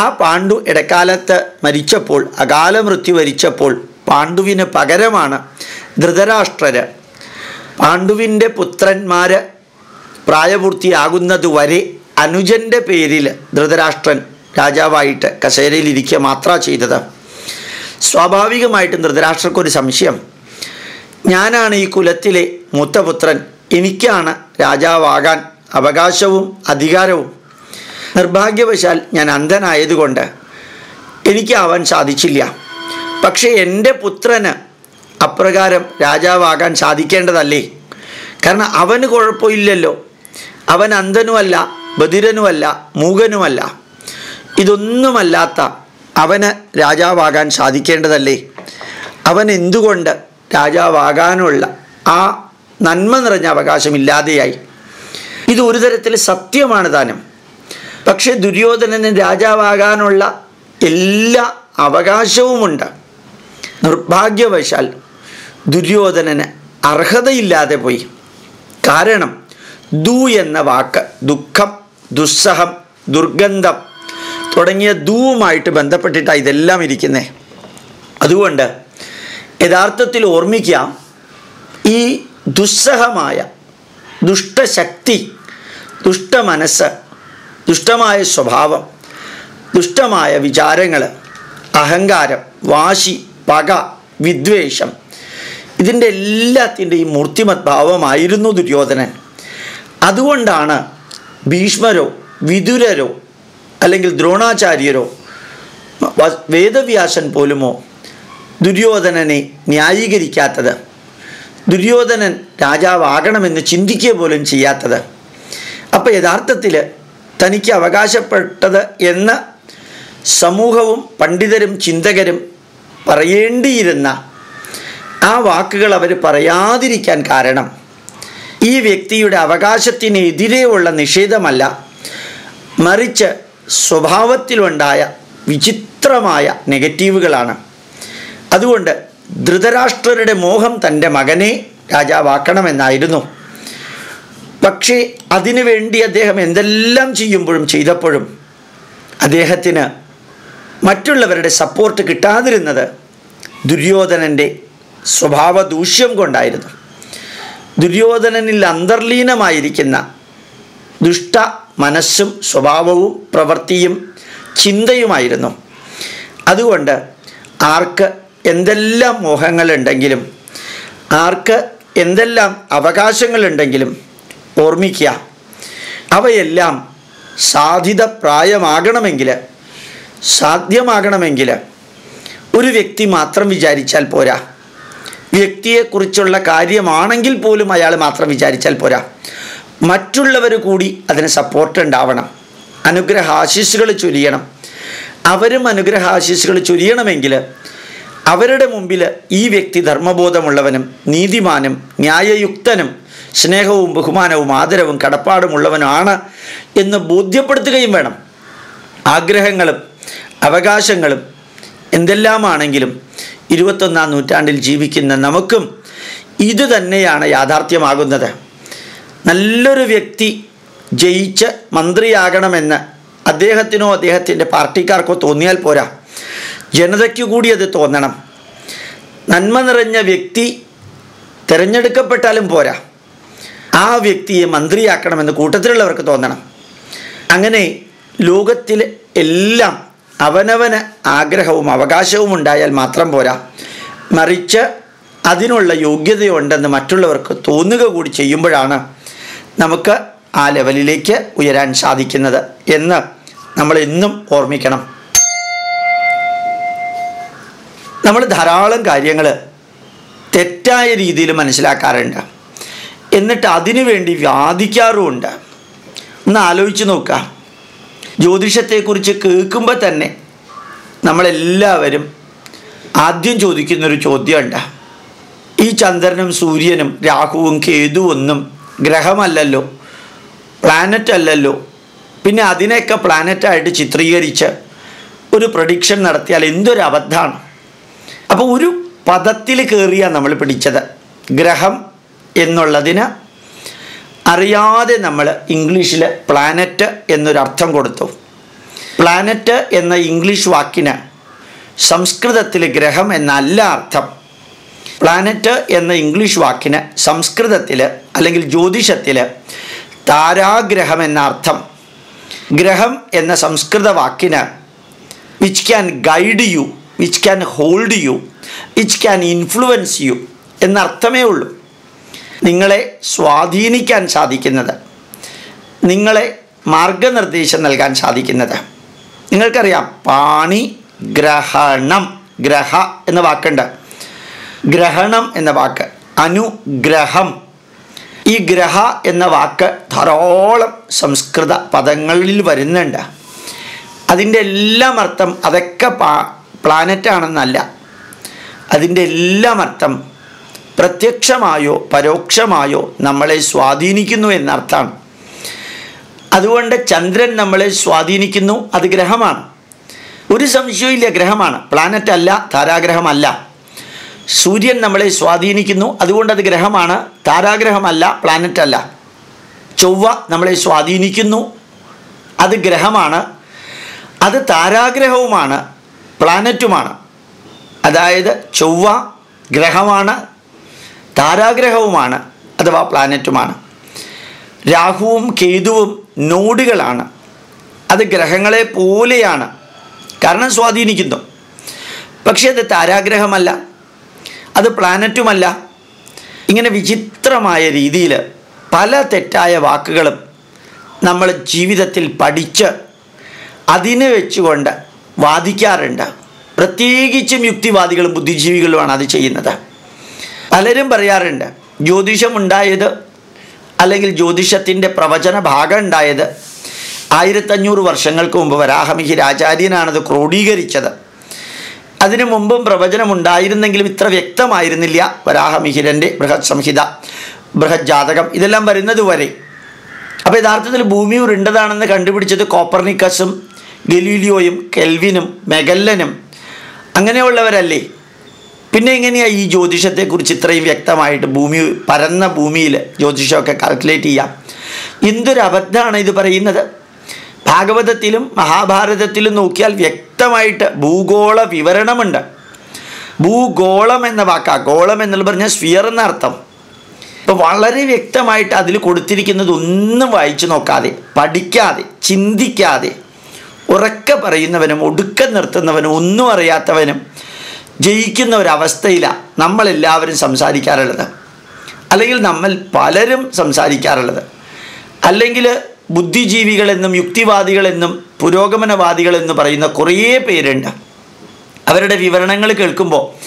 ആ പാണ്ഡു ഇടക്കാലത്ത് മരിച്ചപ്പോൾ അകാല മൃത്യു വരിച്ചപ്പോൾ പാണ്ഡുവിന് പകരമാണ് ധൃതരാഷ്ട്രര്. പാണ്ഡുവിന്റെ പുത്രന്മാർ പ്രായപൂർത്തിയാകുന്നതുവരെ അനുജന്റെ പേരിൽ ധൃതരാഷ്ട്രൻ രാജാവായിട്ട് കസേരയിലിരിക്കുക മാത്രമാണ് ചെയ്തത്. സ്വാഭാവികമായിട്ടും ധൃതരാഷ്ട്രക്കൊരു സംശയം ഞാനാണ് ഈ കുലത്തിലെ മൂത്തപുത്രൻ. എനിക്കാണ് രാജാവാകാൻ അവകാശവും അധികാരവും. നിർഭാഗ്യവശാൽ ഞാൻ അന്ധനായതുകൊണ്ട് എനിക്കാവാൻ സാധിച്ചില്ല. പക്ഷേ എന്റെ പുത്രന് അപ്രകാരം രാജാവാകാൻ സാധിക്കേണ്ടതല്ലേ? കാരണം അവന് കുഴപ്പമില്ലല്ലോ. അവൻ അന്ധനുമല്ല ബധിരനുമല്ല മൂകനുമല്ല. ഇതൊന്നുമല്ലാത്ത അവന് രാജാവാകാൻ സാധിക്കേണ്ടതല്ലേ? അവൻ എന്തുകൊണ്ട് രാജാവാകാനുള്ള ആ നന്മ നിറഞ്ഞ അവകാശമില്ലാതെയായി. ഇത് ഒരു തരത്തിൽ സത്യമാണ് താനും. പക്ഷേ ദുര്യോധനന് രാജാവാകാനുള്ള എല്ലാ അവകാശവുമുണ്ട്. നിർഭാഗ്യവശാൽ ദുര്യോധനന് അർഹതയില്ലാതെ പോയി. കാരണം ദു എന്ന വാക്ക് ദുഃഖം ദുസ്സഹം ദുർഗന്ധം തുടങ്ങിയ ദൂവുമായിട്ട് ബന്ധപ്പെട്ടിട്ടാണ് ഇതെല്ലാം ഇരിക്കുന്നത് അതുകൊണ്ട് യഥാർത്ഥത്തിൽ ഓർമ്മിക്കാം ഈ ദുസ്സഹമായ ദുഷ്ടശക്തി ദുഷ്ടമനസ്സ് ദുഷ്ടമായ സ്വഭാവം ദുഷ്ടമായ വിചാരങ്ങൾ അഹങ്കാരം വാശി പക വിദ്വേഷം ഇതിന്റെ എല്ലാത്തിന്റെയും മൂർത്തിമത് ഭാവമായിരുന്നു ദുര്യോധനൻ. അതുകൊണ്ടാണ് ഭീഷ്മരോ വിദുരരോ അല്ലെങ്കിൽ ദ്രോണാചാര്യരോ വേദവ്യാസൻ പോലുമോ ദുര്യോധനനെ ന്യായീകരിക്കാത്തത്. ദുര്യോധനൻ രാജാവാകണമെന്ന് ചിന്തിക്കുക പോലും ചെയ്യാത്തത്. അപ്പോൾ യഥാർത്ഥത്തിൽ തനിക്ക് അവകാശപ്പെട്ടത് എന്ന് സമൂഹവും പണ്ഡിതരും ചിന്തകരും പറയേണ്ടിയിരുന്ന ആ വാക്കുകൾ അവർ പറയാതിരിക്കാൻ കാരണം ഈ വ്യക്തിയുടെ അവകാശത്തിനെതിരെയുള്ള നിഷേധമല്ല മറിച്ച് സ്വഭാവത്തിലുണ്ടായ വിചിത്രമായ നെഗറ്റീവുകളാണ്. അതുകൊണ്ട് ധൃതരാഷ്ട്രരുടെ മോഹം തന്റെ മകനെ രാജാവാക്കണമെന്നായിരുന്നു. പക്ഷേ അതിനുവേണ്ടി അദ്ദേഹം എന്തെല്ലാം ചെയ്യുമ്പോഴും ചെയ്തപ്പോഴും അദ്ദേഹത്തിന് മറ്റുള്ളവരുടെ സപ്പോർട്ട് കിട്ടാതിരുന്നത് ദുര്യോധനന്റെ സ്വഭാവ ദൂഷ്യം കൊണ്ടായിരുന്നു. ദുര്യോധനനിൽ അന്തർലീനമായിരിക്കുന്ന ദുഷ്ട മനസ്സും സ്വഭാവവും പ്രവൃത്തിയും ചിന്തയുമായിരുന്നു. അതുകൊണ്ട് ആർക്ക് എന്തെല്ലാം മോഹങ്ങളുണ്ടെങ്കിലും ആർക്ക് എന്തെല്ലാം അവകാശങ്ങളുണ്ടെങ്കിലും ഓർമ്മിക്കുക. അവയെല്ലാം സാധ്യത പ്രായമാകണമെങ്കിൽ സാധ്യമാകണമെങ്കിൽ ഒരു വ്യക്തി മാത്രം വിചാരിച്ചാൽ പോരാ. വ്യക്തിയെക്കുറിച്ചുള്ള കാര്യമാണെങ്കിൽ പോലും അയാൾ മാത്രം വിചാരിച്ചാൽ പോരാ. മറ്റുള്ളവർ കൂടി അതിന് സപ്പോർട്ട് ഉണ്ടാവണം. അനുഗ്രഹാശിസുകൾ ചൊരിയണം. അവരും അനുഗ്രഹാശിസുകൾ ചൊരിയണമെങ്കിൽ അവരുടെ മുമ്പിൽ ഈ വ്യക്തി ധർമ്മബോധമുള്ളവനും നീതിമാനും ന്യായയുക്തനും സ്നേഹവും ബഹുമാനവും ആദരവും കടപ്പാടുമുള്ളവനുമാണ് എന്ന് ബോധ്യപ്പെടുത്തുകയും വേണം. ആഗ്രഹങ്ങളും അവകാശങ്ങളും എന്തെല്ലാമാണെങ്കിലും ഇരുപത്തൊന്നാം നൂറ്റാണ്ടിൽ ജീവിക്കുന്ന നമുക്കും ഇത് തന്നെയാണ് യാഥാർത്ഥ്യമാകുന്നത്. നല്ലൊരു വ്യക്തി ജയിച്ച് മന്ത്രിയാകണമെന്ന് അദ്ദേഹത്തിനോ അദ്ദേഹത്തിന്റെ പാർട്ടിക്കാർക്കോ തോന്നിയാൽ പോരാ. ജനതയ്ക്ക് കൂടി അത് തോന്നണം. നന്മ നിറഞ്ഞ വ്യക്തി തിരഞ്ഞെടുക്കപ്പെട്ടാലും പോരാ. ആ വ്യക്തിയെ മന്ത്രിയാക്കണമെന്ന് കൂട്ടത്തിലുള്ളവർക്ക് തോന്നണം. അങ്ങനെ ലോകത്തിൽ എല്ലാം അവനവന് ആഗ്രഹവും അവകാശവും ഉണ്ടായാൽ മാത്രം പോരാ. മറിച്ച് അതിനുള്ള യോഗ്യതയുണ്ടെന്ന് മറ്റുള്ളവർക്ക് തോന്നുക കൂടി ചെയ്യുമ്പോഴാണ് നമുക്ക് ആ ലെവലിലേക്ക് ഉയരാൻ സാധിക്കുന്നത് എന്ന് നമ്മൾ എന്നും ഓർമ്മിക്കണം. നമ്മൾ ധാരാളം കാര്യങ്ങൾ തെറ്റായ രീതിയിൽ മനസ്സിലാക്കാറുണ്ട്. എന്നിട്ട് അതിനു വേണ്ടി വാദിക്കാറുമുണ്ട് ഒന്ന് ആലോചിച്ച് നോക്കുക. ജ്യോതിഷത്തെക്കുറിച്ച് കേൾക്കുമ്പോൾ തന്നെ നമ്മളെല്ലാവരും ആദ്യം ചോദിക്കുന്നൊരു ചോദ്യമുണ്ട്. ഈ ചന്ദ്രനും സൂര്യനും രാഹുവും കേതുവൊന്നും ഗ്രഹമല്ലല്ലോ പ്ലാനറ്റ് അല്ലല്ലോ. പിന്നെ അതിനെയൊക്കെ പ്ലാനറ്റായിട്ട് ചിത്രീകരിച്ച് ഒരു പ്രഡിക്ഷൻ നടത്തിയാൽ എന്തൊരു അബദ്ധമാണ്. അപ്പോൾ ഒരു പദത്തിൽ കയറിയാണ് നമ്മൾ പിടിച്ചത്. ഗ്രഹം എന്നുള്ളതിന് അറിയാതെ നമ്മൾ ഇംഗ്ലീഷിൽ പ്ലാനറ്റ് എന്നൊരർത്ഥം കൊടുത്തു. പ്ലാനറ്റ് എന്ന ഇംഗ്ലീഷ് വാക്കിന് സംസ്കൃതത്തിൽ ഗ്രഹം എന്നല്ല അർത്ഥം. പ്ലാനറ്റ് എന്ന ഇംഗ്ലീഷ് വാക്കിന് സംസ്കൃതത്തിൽ അല്ലെങ്കിൽ ജ്യോതിഷത്തിൽ താരാഗ്രഹം എന്ന അർത്ഥം. ഗ്രഹം എന്ന സംസ്കൃത വാക്കിന് which can guide you which can hold you which can influence you എന്നർത്ഥമേ ഉള്ളൂ. നിങ്ങളെ സ്വാധീനിക്കാൻ സാധിക്കുന്നത്. നിങ്ങളെ മാർഗനിർദ്ദേശം നൽകാൻ സാധിക്കുന്നത്. നിങ്ങൾക്കറിയാം പാണി ഗ്രഹണം ഗ്രഹ എന്ന വാക്കുണ്ട്. ഗ്രഹണം എന്ന വാക്ക് അനുഗ്രഹം. ഈ ഗ്രഹ എന്ന വാക്ക് ധാരാളം സംസ്കൃത പദങ്ങളിൽ വരുന്നുണ്ട്. അതിന്റെ എല്ലാം അർത്ഥം അതൊക്കെ പാ പ്ലാനറ്റാണെന്നല്ല. അതിന്റെ എല്ലാം അർത്ഥം പ്രത്യക്ഷമായോ പരോക്ഷമായോ നമ്മളെ സ്വാധീനിക്കുന്നു എന്നർത്ഥമാണ്. അതുകൊണ്ട് ചന്ദ്രൻ നമ്മളെ സ്വാധീനിക്കുന്നു അത് ഗ്രഹമാണ്. ഒരു സംശയമില്ല ഗ്രഹമാണ്. പ്ലാനറ്റ് അല്ല താരാഗ്രഹമല്ല. സൂര്യൻ നമ്മളെ സ്വാധീനിക്കുന്നു അതുകൊണ്ട് അത് ഗ്രഹമാണ്. താരാഗ്രഹമല്ല പ്ലാനറ്റ് അല്ല. ചൊവ്വ നമ്മളെ സ്വാധീനിക്കുന്നു അത് ഗ്രഹമാണ്. അത് താരാഗ്രഹവുമാണ്. പ്ലാനറ്റുമാണ്. അതായത് ചൊവ്വ ഗ്രഹമാണ് താരാഗ്രഹവുമാണ് അഥവാ പ്ലാനറ്റുമാണ്. രാഹുവും കേതുവും നോഡുകളാണ്. അത് ഗ്രഹങ്ങളെ പോലെയാണ്. കാരണം സ്വാധീനിക്കുന്നു. പക്ഷേ അത് താരാഗ്രഹമല്ല. അത് പ്ലാനറ്റുമല്ല. ഇങ്ങനെ വിചിത്രമായ രീതിയിൽ പല തെറ്റായ വാക്കുകളും നമ്മൾ ജീവിതത്തിൽ പഠിച്ച് അതിനെ വെച്ചുകൊണ്ട് വാദിക്കാറുണ്ട്. പ്രത്യേകിച്ചും യുക്തിവാദികളും ബുദ്ധിജീവികളുമാണ് അത് ചെയ്യുന്നത്. പലരും പറയാറുണ്ട് ജ്യോതിഷം ജ്യോതിഷമുണ്ടായത് അല്ലെങ്കിൽ ജ്യോതിഷത്തിന്റെ പ്രവചന ഭാഗം ഉണ്ടായത് ആയിരത്തഞ്ഞൂറ് വർഷങ്ങൾക്ക് മുമ്പ് വരാഹമിഹിർ ആചാര്യനാണത് ക്രോഡീകരിച്ചത്. അതിനു മുമ്പും പ്രവചനമുണ്ടായിരുന്നെങ്കിലും ഇത്ര വ്യക്തമായിരുന്നില്ല. വരാഹമിഹിരന്റെ ബൃഹത് സംഹിത ബൃഹത് ജാതകം ഇതെല്ലാം വരുന്നത് വരെ. അപ്പോൾ യഥാർത്ഥത്തിൽ ഭൂമി ഉരുണ്ടതാണെന്ന് കണ്ടുപിടിച്ചത് കോപ്പർനിക്കസും ഗലീലിയോയും കെൽവിനും മെഗല്ലനും അങ്ങനെയുള്ളവരല്ലേ? പിന്നെ എങ്ങനെയാണ് ഈ ജ്യോതിഷത്തെക്കുറിച്ച് ഇത്രയും വ്യക്തമായിട്ട് ഭൂമി പരന്ന ഭൂമിയിൽ ജ്യോതിഷമൊക്കെ കാൽക്കുലേറ്റ് ചെയ്യാം? എന്തൊരു അബദ്ധമാണ് ഇത് പറയുന്നത്? ഭാഗവതത്തിലും മഹാഭാരതത്തിലും നോക്കിയാൽ വ്യക്തമായിട്ട് ഭൂഗോള വിവരണമുണ്ട്. ഭൂഗോളം എന്ന വാക്കാ ഗോളം എന്ന് പറഞ്ഞാൽ സ്ഫിയർ എന്നർത്ഥം ഇപ്പോൾ വളരെ വ്യക്തമായിട്ട് അതിൽ കൊടുത്തിരിക്കുന്നത് ഒന്നും വായിച്ചു നോക്കാതെ പഠിക്കാതെ ചിന്തിക്കാതെ ഉറക്കെ പറയുന്നവനും ഒടുക്കം നിർത്തുന്നവനും ഒന്നും അറിയാത്തവനും ജയിക്കുന്ന ഒരവസ്ഥയിലാണ് നമ്മളെല്ലാവരും സംസാരിക്കാറുള്ളത്. അല്ലെങ്കിൽ നമ്മൾ പലരും സംസാരിക്കാറുള്ളത്. അല്ലെങ്കിൽ ബുദ്ധിജീവികളെന്നും യുക്തിവാദികളെന്നും പുരോഗമനവാദികളെന്ന് പറയുന്ന കുറേ പേരുണ്ട്. അവരുടെ വിവരണങ്ങൾ കേൾക്കുമ്പോൾ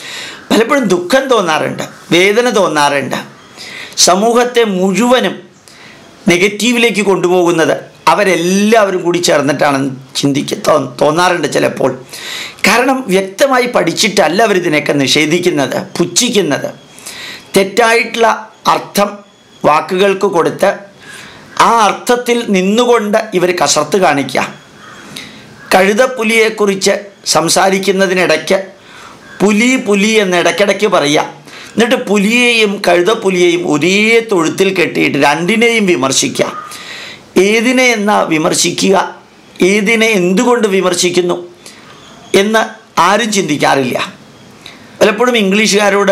പലപ്പോഴും ദുഃഖം തോന്നാറുണ്ട് വേദന തോന്നാറുണ്ട്. സമൂഹത്തെ മുഴുവനും നെഗറ്റീവിലേക്ക് കൊണ്ടുപോകുന്നത് അവരെല്ലാവരും കൂടി ചേർന്നിട്ടാണ് ചിന്തിക്ക തോന്നാറുണ്ട് ചിലപ്പോൾ. കാരണം വ്യക്തമായി പഠിച്ചിട്ടല്ല അവരിതിനൊക്കെ നിഷേധിക്കുന്നത് പുച്ഛിക്കുന്നത്. തെറ്റായിട്ടുള്ള അർത്ഥം വാക്കുകൾക്ക് കൊടുത്ത് ആ അർത്ഥത്തിൽ നിന്നുകൊണ്ട് ഇവർ കസർത്ത് കാണിക്കുക കഴുതപ്പുലിയെക്കുറിച്ച് സംസാരിക്കുന്നതിനിടയ്ക്ക് പുലി പുലി എന്ന് ഇടയ്ക്കിടയ്ക്ക് പറയുക. എന്നിട്ട് പുലിയെയും കഴുതപ്പുലിയെയും ഒരേ തൊഴുത്തിൽ കെട്ടിയിട്ട് രണ്ടിനെയും വിമർശിക്കുക ഏതിനെ എന്നാ വിമർശിക്കുക? ഏതിനെ എന്തുകൊണ്ട് വിമർശിക്കുന്നു? എന്ന് ആരും ചിന്തിക്കാറില്ല. പലപ്പോഴും ഇംഗ്ലീഷുകാരോട്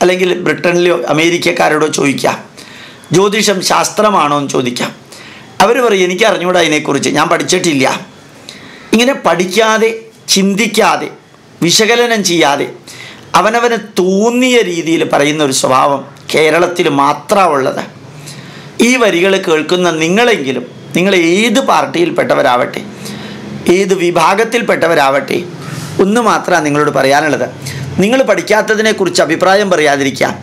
അല്ലെങ്കിൽ ബ്രിട്ടനിലോ അമേരിക്കക്കാരോടോ ചോദിക്കാം. ജ്യോതിഷം ശാസ്ത്രമാണോ എന്ന് ചോദിക്കാം. അവർ പറയും എനിക്ക് അറിഞ്ഞൂടാ അതിനെക്കുറിച്ച് ഞാൻ പഠിച്ചിട്ടില്ല. ഇങ്ങനെ പഠിക്കാതെ ചിന്തിക്കാതെ വിശകലനം ചെയ്യാതെ അവനവന് തോന്നിയ രീതിയിൽ പറയുന്ന ഒരു സ്വഭാവം കേരളത്തിൽ മാത്രമുള്ളത് ഈ വരികൾ കേൾക്കുന്ന നിങ്ങളെങ്കിലും നിങ്ങൾ ഏത് പാർട്ടിയിൽപ്പെട്ടവരാവട്ടെ ഏത് വിഭാഗത്തിൽപ്പെട്ടവരാവട്ടെ ഒന്ന് മാത്രമാണ് നിങ്ങളോട് പറയാനുള്ളത്. നിങ്ങൾ പഠിക്കാത്തതിനെക്കുറിച്ച് അഭിപ്രായം പറയാതിരിക്കുക.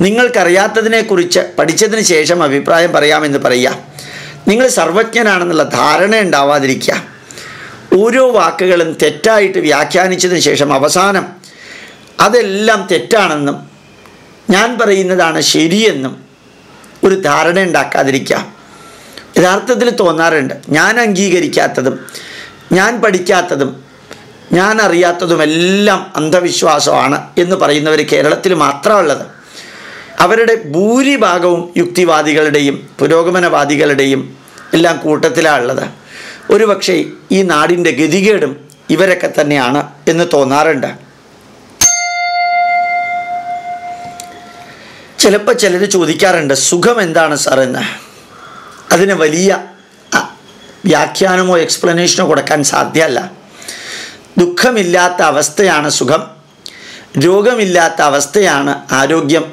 നിങ്ങൾക്കറിയാത്തതിനെക്കുറിച്ച് പഠിച്ചതിന് ശേഷം അഭിപ്രായം പറയാമെന്ന് പറയുക. നിങ്ങൾ സർവജ്ഞനാണെന്നുള്ള ധാരണ ഉണ്ടാവാതിരിക്കുക. ഓരോ വാക്കുകളും തെറ്റായിട്ട് വ്യാഖ്യാനിച്ചതിന് ശേഷം അവസാനം അതെല്ലാം തെറ്റാണെന്നും ഞാൻ പറയുന്നതാണ് ശരിയെന്നും ഒരു ധാരണ ഉണ്ടാക്കാതിരിക്കുക. യഥാർത്ഥത്തിൽ തോന്നാറുണ്ട്. ഞാൻ അംഗീകരിക്കാത്തതും ഞാൻ പഠിക്കാത്തതും ഞാൻ അറിയാത്തതുമെല്ലാം അന്ധവിശ്വാസമാണ് എന്ന് പറയുന്നവർ കേരളത്തിൽ മാത്രമുള്ളത് അവരുടെ ഭൂരിഭാഗവും യുക്തിവാദികളുടെയും പുരോഗമനവാദികളുടെയും എല്ലാം കൂട്ടത്തിലാണ് ഉള്ളത്. ഒരുപക്ഷെ ഈ നാടിന്റെ ഗതികേടും ഇവരൊക്കെ തന്നെയാണ് എന്ന് തോന്നാറുണ്ട്. ചിലപ്പോൾ ചിലർ ചോദിക്കാറുണ്ട് സുഖം എന്താണ് സാർ എന്ന്? അതിന് വലിയ വ്യാഖ്യാനമോ എക്സ്പ്ലനേഷനോ കൊടുക്കാൻ സാധ്യമല്ല. ദുഃഖമില്ലാത്ത അവസ്ഥയാണ് സുഖം. രോഗമില്ലാത്ത അവസ്ഥയാണ് ആരോഗ്യം.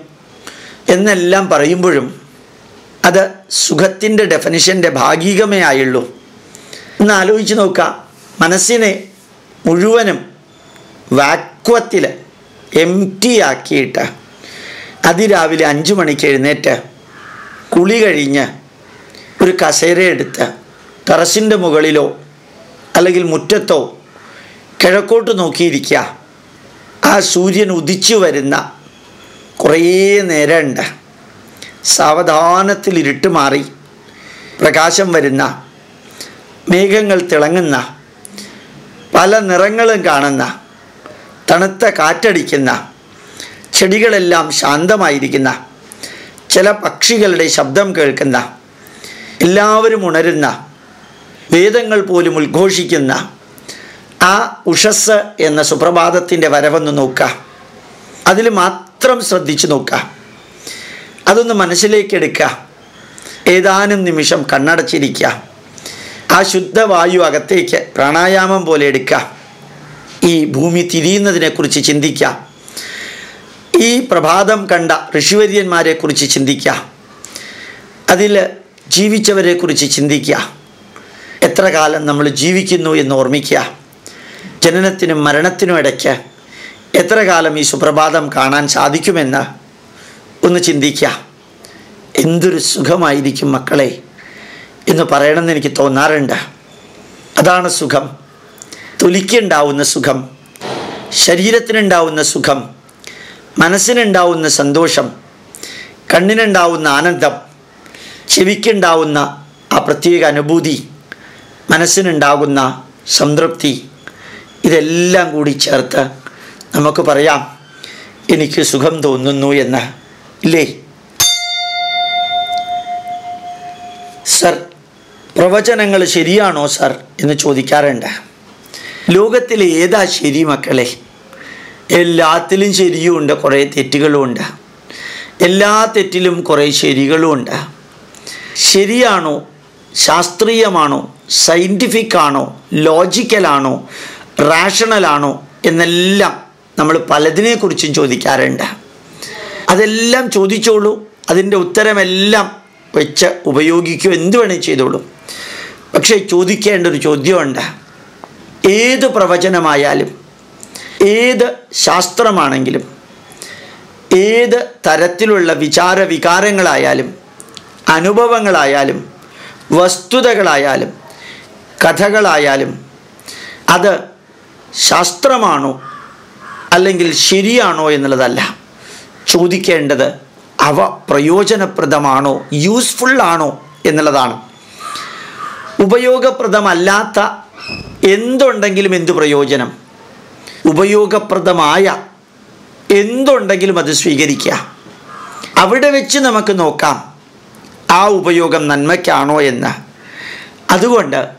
എന്നെല്ലാം പറയുമ്പോഴും അത് സുഖത്തിന്റെ ഡെഫിനിഷന്റെ ഭാഗികമേ ആയുള്ളൂ. ഒന്ന് ആലോചിച്ച് നോക്കുക മനസ്സിനെ മുഴുവനും വാക്വത്തിൽ എം ടി ആക്കിയിട്ട് അതിരാവിലെ അഞ്ച് മണിക്ക് എഴുന്നേറ്റ് കുളി കഴിഞ്ഞ് ഒരു കസേര എടുത്ത് ടെറസിന്റെ മുകളിലോ അല്ലെങ്കിൽ മുറ്റത്തോ കിഴക്കോട്ട് നോക്കിയിരിക്കുക. ആ സൂര്യൻ ഉദിച്ചു വരുന്ന കുറേ നേരമുണ്ട്. സാവധാനത്തിൽ ഇരുട്ട് മാറി പ്രകാശം വരുന്ന മേഘങ്ങൾ തിളങ്ങുന്ന പല നിറങ്ങളും കാണുന്ന തണുത്ത കാറ്റടിക്കുന്ന ചെടികളെല്ലാം ശാന്തമായിരിക്കുന്ന ചില പക്ഷികളുടെ ശബ്ദം കേൾക്കുന്ന എല്ലാവരും ഉണരുന്ന വേദങ്ങൾ പോലും ഉദ്ഘോഷിക്കുന്ന ആ ഉഷസ് എന്ന സുപ്രഭാതത്തിന്റെ വരവൊന്ന് നോക്കുക. അതിൽ മാത്രം ശ്രദ്ധിച്ചു നോക്കുക. അതൊന്ന് മനസ്സിലേക്ക് എടുക്കുക. ഏതാനും നിമിഷം കണ്ണടച്ചിരിക്കുക. ആ ശുദ്ധവായു അകത്തേക്ക് പ്രാണായാമം പോലെ എടുക്കുക. ഈ ഭൂമി തിരിയുന്നതിനെക്കുറിച്ച് ചിന്തിക്കുക. ഈ പ്രഭാതം കണ്ട ഋഷിവര്യന്മാരെക്കുറിച്ച് ചിന്തിക്കുക അതിൽ ജീവിച്ചവരെക്കുറിച്ച് ചിന്തിക്കുക എത്ര കാലം നമ്മൾ ജീവിക്കുന്നു എന്ന് ഓർമ്മിക്കുക ജനനത്തിനും മരണത്തിനും ഇടയ്ക്ക് എത്ര കാലം ഈ സുപ്രഭാതം കാണാൻ സാധിക്കുമെന്ന് ഒന്ന് ചിന്തിക്കുക എന്തൊരു സുഖമായിരിക്കും മക്കളെ എന്ന് പറയണമെന്ന് എനിക്ക് തോന്നാറുണ്ട്. അതാണ് സുഖം. തൊലിക്കുണ്ടാവുന്ന സുഖം. ശരീരത്തിനുണ്ടാവുന്ന സുഖം. മനസ്സിനുണ്ടാവുന്ന സന്തോഷം കണ്ണിനുണ്ടാവുന്ന ആനന്ദം ചെവിക്കുണ്ടാവുന്ന ആ പ്രത്യേക അനുഭൂതി മനസ്സിനുണ്ടാകുന്ന സംതൃപ്തി ഇതെല്ലാം കൂടി ചേർത്ത് നമുക്ക് പറയാം എനിക്ക് സുഖം തോന്നുന്നു എന്ന് ഇല്ലേ? സർ പ്രവചനങ്ങൾ ശരിയാണോ സർ എന്ന് ചോദിക്കാറുണ്ട്. ലോകത്തിൽ ഏതാ ശരി മക്കളെ? എല്ലാത്തിലും ശരിയുമുണ്ട് കുറേ തെറ്റുകളുമുണ്ട് എല്ലാ തെറ്റിലും കുറേ ശരികളുമുണ്ട് ശരിയാണോ ശാസ്ത്രീയമാണോ സയന്റിഫിക് ആണോ ലോജിക്കലാണോ റാഷണലാണോ എന്നെല്ലാം നമ്മൾ പലതിനെക്കുറിച്ചും ചോദിക്കാറുണ്ട്. അതെല്ലാം ചോദിച്ചോളൂ അതിന്റെ ഉത്തരമെല്ലാം വെച്ച് ഉപയോഗിക്കൂ എന്ത് വേണേൽ ചെയ്തോളൂ. പക്ഷേ ചോദിക്കേണ്ട ഒരു ചോദ്യമുണ്ട്. ഏത് പ്രവചനമായാലും ഏത് ശാസ്ത്രമാണെങ്കിലും ഏത് തരത്തിലുള്ള വിചാര വികാരങ്ങളായാലും അനുഭവങ്ങളായാലും വസ്തുതകളായാലും കഥകളായാലും അത് ശാസ്ത്രമാണോ അല്ലെങ്കിൽ ശരിയാണോ എന്നുള്ളതല്ല. ചോദിക്കേണ്ടത് അവ പ്രയോജനപ്രദമാണോ യൂസ്ഫുൾ ആണോ എന്നുള്ളതാണ്. ഉപയോഗപ്രദമല്ലാത്ത എന്തുണ്ടെങ്കിലും എന്തു പ്രയോജനം? ഉപയോഗപ്രദമായ എന്തുണ്ടെങ്കിലും അത് സ്വീകരിക്കുക. അവിടെ വെച്ച് നമുക്ക് നോക്കാം ആ ഉപയോഗം നന്മയ്ക്കാണോ എന്ന്. അതുകൊണ്ട്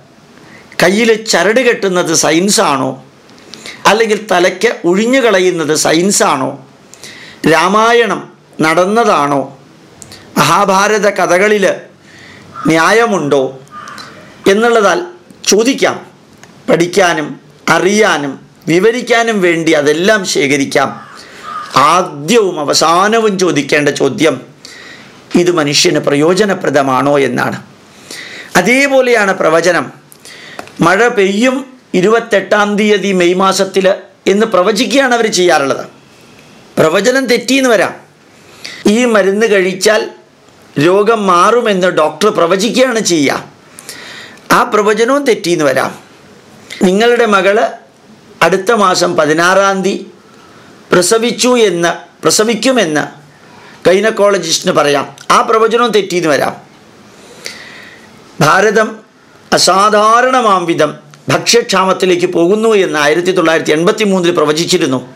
കയ്യിൽ ചരട് കെട്ടുന്നത് സയൻസാണോ അല്ലെങ്കിൽ തലയ്ക്ക് ഒഴിഞ്ഞു കളയുന്നത് സയൻസാണോ രാമായണം നടന്നതാണോ? മഹാഭാരത കഥകളിൽ ന്യായമുണ്ടോ? എന്നുള്ളതാൽ ചോദിക്കാം പഠിക്കാനും അറിയാനും വിവരിക്കാനും വേണ്ടി അതെല്ലാം ശേഖരിക്കാം. ആദ്യവും അവസാനവും ചോദിക്കേണ്ട ചോദ്യം ഇത് മനുഷ്യന് പ്രയോജനപ്രദമാണോ എന്നാണ്. അതേപോലെയാണ് പ്രവചനം. മഴ പെയ്യും ഇരുപത്തെട്ടാം തീയതി മെയ് മാസത്തിൽ എന്ന് പ്രവചിക്കുകയാണ് അവർ ചെയ്യാറുള്ളത്. പ്രവചനം തെറ്റിയെന്ന് വരാം. ഈ മരുന്ന് കഴിച്ചാൽ രോഗം മാറുമെന്ന് ഡോക്ടർ പ്രവചിക്കുകയാണ് ചെയ്യുക. ആ പ്രവചനവും തെറ്റിയെന്ന് വരാം. നിങ്ങളുടെ മകൾ അടുത്ത മാസം പതിനാറാം തീയതി പ്രസവിച്ചു എന്ന് പ്രസവിക്കുമെന്ന് ഗൈനക്കോളജിസ്റ്റിന് പറയാം. ആ പ്രവചനവും തെറ്റിയെന്ന് വരാം. ഭാരതം അസാധാരണമാം വിധം ഭക്ഷ്യക്ഷാമത്തിലേക്ക് പോകുന്നു എന്ന് ആയിരത്തി തൊള്ളായിരത്തി എൺപത്തി മൂന്നിൽ പ്രവചിച്ചിരുന്നു.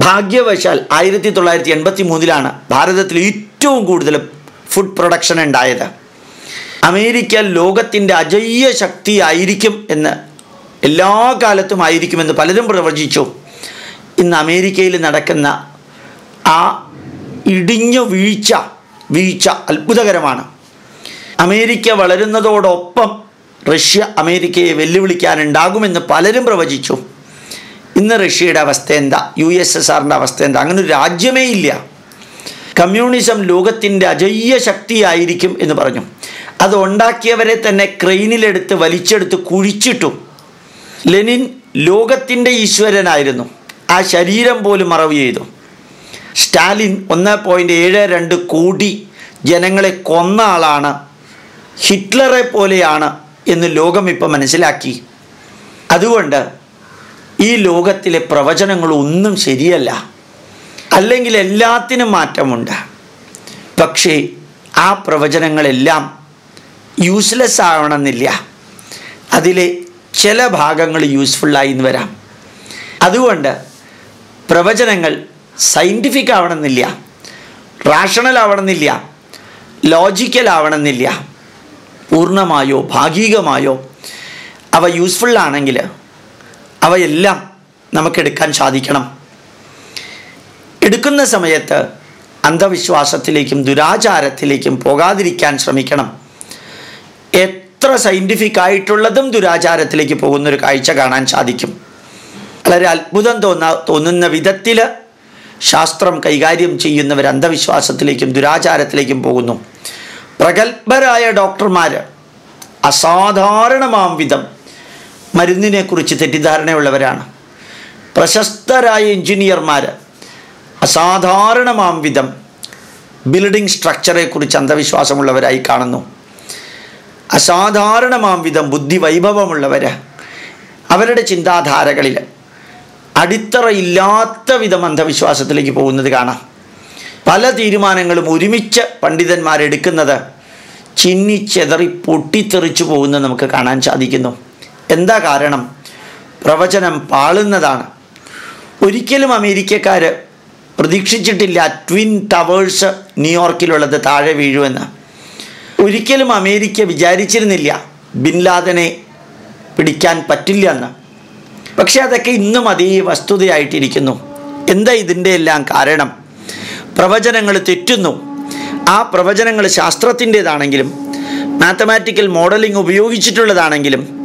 ഭാഗ്യവശാൽ ആയിരത്തി തൊള്ളായിരത്തി എൺപത്തി മൂന്നിലാണ് ഭാരതത്തിൽ ഏറ്റവും കൂടുതൽ ഫുഡ് പ്രൊഡക്ഷൻ ഉണ്ടായത്. അമേരിക്ക ലോകത്തിന്റെ അജയ്യ ശക്തി ആയിരിക്കും എന്ന് എല്ലാ കാലത്തും ആയിരിക്കുമെന്ന് പലരും പ്രവചിച്ചു. ഇന്ന് അമേരിക്കയിൽ നടക്കുന്ന ആ ഇടിഞ്ഞു വീഴ്ച വീഴ്ച അത്ഭുതകരമാണ്. അമേരിക്ക വളരുന്നതോടൊപ്പം റഷ്യ അമേരിക്കയെ വെല്ലുവിളിക്കാനുണ്ടാകുമെന്ന് പലരും പ്രവചിച്ചു. ഇന്ന് റഷ്യയുടെ അവസ്ഥ എന്താ? യു എസ് എസ് ആറിന്റെ അവസ്ഥ എന്താ? അങ്ങനെ ഒരു രാജ്യമേ ഇല്ല. കമ്മ്യൂണിസം ലോകത്തിന്റെ അജയ്യ ശക്തിയായിരിക്കും എന്ന് പറഞ്ഞു. അത് ഉണ്ടാക്കിയവരെ തന്നെ ക്രെയിനിലെടുത്ത് വലിച്ചെടുത്ത് കുഴിച്ചിട്ടു. ലെനിൻ ലോകത്തിന്റെ ഈശ്വരനായിരുന്നു. ആ ശരീരം പോലും മറവ് ചെയ്തു. സ്റ്റാലിൻ ഒന്ന് പോയിന്റ് ഏഴ് രണ്ട് കോടി ജനങ്ങളെ കൊന്ന ആളാണ്. ഹിറ്റ്ലറെ പോലെയാണ് എന്ന് ലോകം ഇപ്പം മനസ്സിലാക്കി. അതുകൊണ്ട് ഈ ലോകത്തിലെ പ്രവചനങ്ങളൊന്നും ശരിയല്ല. അല്ലെങ്കിൽ എല്ലാത്തിനും മാറ്റമുണ്ട്. പക്ഷേ ആ പ്രവചനങ്ങളെല്ലാം യൂസ്ലെസ് ആവണമെന്നില്ല. അതിലെ ചില ഭാഗങ്ങൾ യൂസ്ഫുള്ളായി എന്ന് വരാം. അതുകൊണ്ട് പ്രവചനങ്ങൾ സയന്റിഫിക് ആവണമെന്നില്ല റാഷണൽ ആവണമെന്നില്ല ലോജിക്കൽ ആവണമെന്നില്ല പൂർണമായോ ഭാഗികമായോ അവ യൂസ്ഫുൾ ആണെങ്കിൽ അവയെല്ലാം നമുക്കെടുക്കാൻ സാധിക്കണം. എടുക്കുന്ന സമയത്ത് അന്ധവിശ്വാസത്തിലേക്കും ദുരാചാരത്തിലേക്കും പോകാതിരിക്കാൻ ശ്രമിക്കണം. എത്ര സയന്റിഫിക് ആയിട്ടുള്ളതും ദുരാചാരത്തിലേക്ക് പോകുന്നൊരു കാഴ്ച കാണാൻ സാധിക്കും. വളരെ അത്ഭുതം തോന്നാ തോന്നുന്ന വിധത്തിൽ ശാസ്ത്രം കൈകാര്യം ചെയ്യുന്നവർ അന്ധവിശ്വാസത്തിലേക്കും ദുരാചാരത്തിലേക്കും പോകുന്നു. പ്രഗത്ഭരായ ഡോക്ടർമാർ അസാധാരണമാം വിധം മരുന്നിനെക്കുറിച്ച് തെറ്റിദ്ധാരണയുള്ളവരാണ്. പ്രശസ്തരായ എഞ്ചിനീയർമാർ അസാധാരണമാം വിധം ബിൽഡിംഗ് സ്ട്രക്ചറെക്കുറിച്ച് അന്ധവിശ്വാസമുള്ളവരായി കാണുന്നു. അസാധാരണമാം വിധം ബുദ്ധി വൈഭവമുള്ളവർ അവരുടെ ചിന്താധാരകളിൽ അടിത്തറയില്ലാത്ത വിധം അന്ധവിശ്വാസത്തിലേക്ക് പോകുന്നത് കാണാം. പല തീരുമാനങ്ങളും ഒരുമിച്ച് പണ്ഡിതന്മാരെടുക്കുന്നത് ചിന്നിച്ചെതറി പൊട്ടിത്തെറിച്ചു പോകുന്നത് നമുക്ക് കാണാൻ സാധിക്കുന്നു. എന്താ കാരണം? പ്രവചനം പാളുന്നതാണ്. ഒരിക്കലും അമേരിക്കക്കാർ പ്രതീക്ഷിച്ചിട്ടില്ല ട്വിൻ ടവേഴ്സ് ന്യൂയോർക്കിലുള്ളത് താഴെ വീഴുമെന്ന്. ഒരിക്കലും അമേരിക്ക വിചാരിച്ചിരുന്നില്ല ബിൻ ലാദനെ പിടിക്കാൻ പറ്റില്ല എന്ന്. പക്ഷേ അതൊക്കെ ഇന്നും അതേ വസ്തുതയായിട്ടിരിക്കുന്നു. എന്താ ഇതിന്റെ എല്ലാം കാരണം? പ്രവചനങ്ങൾ തെറ്റുന്നു. ആ പ്രവചനങ്ങൾ ശാസ്ത്രത്തിന്റേതാണെങ്കിലും മാത്തമാറ്റിക്കൽ മോഡലിംഗ് ഉപയോഗിച്ചിട്ടുള്ളതാണെങ്കിലും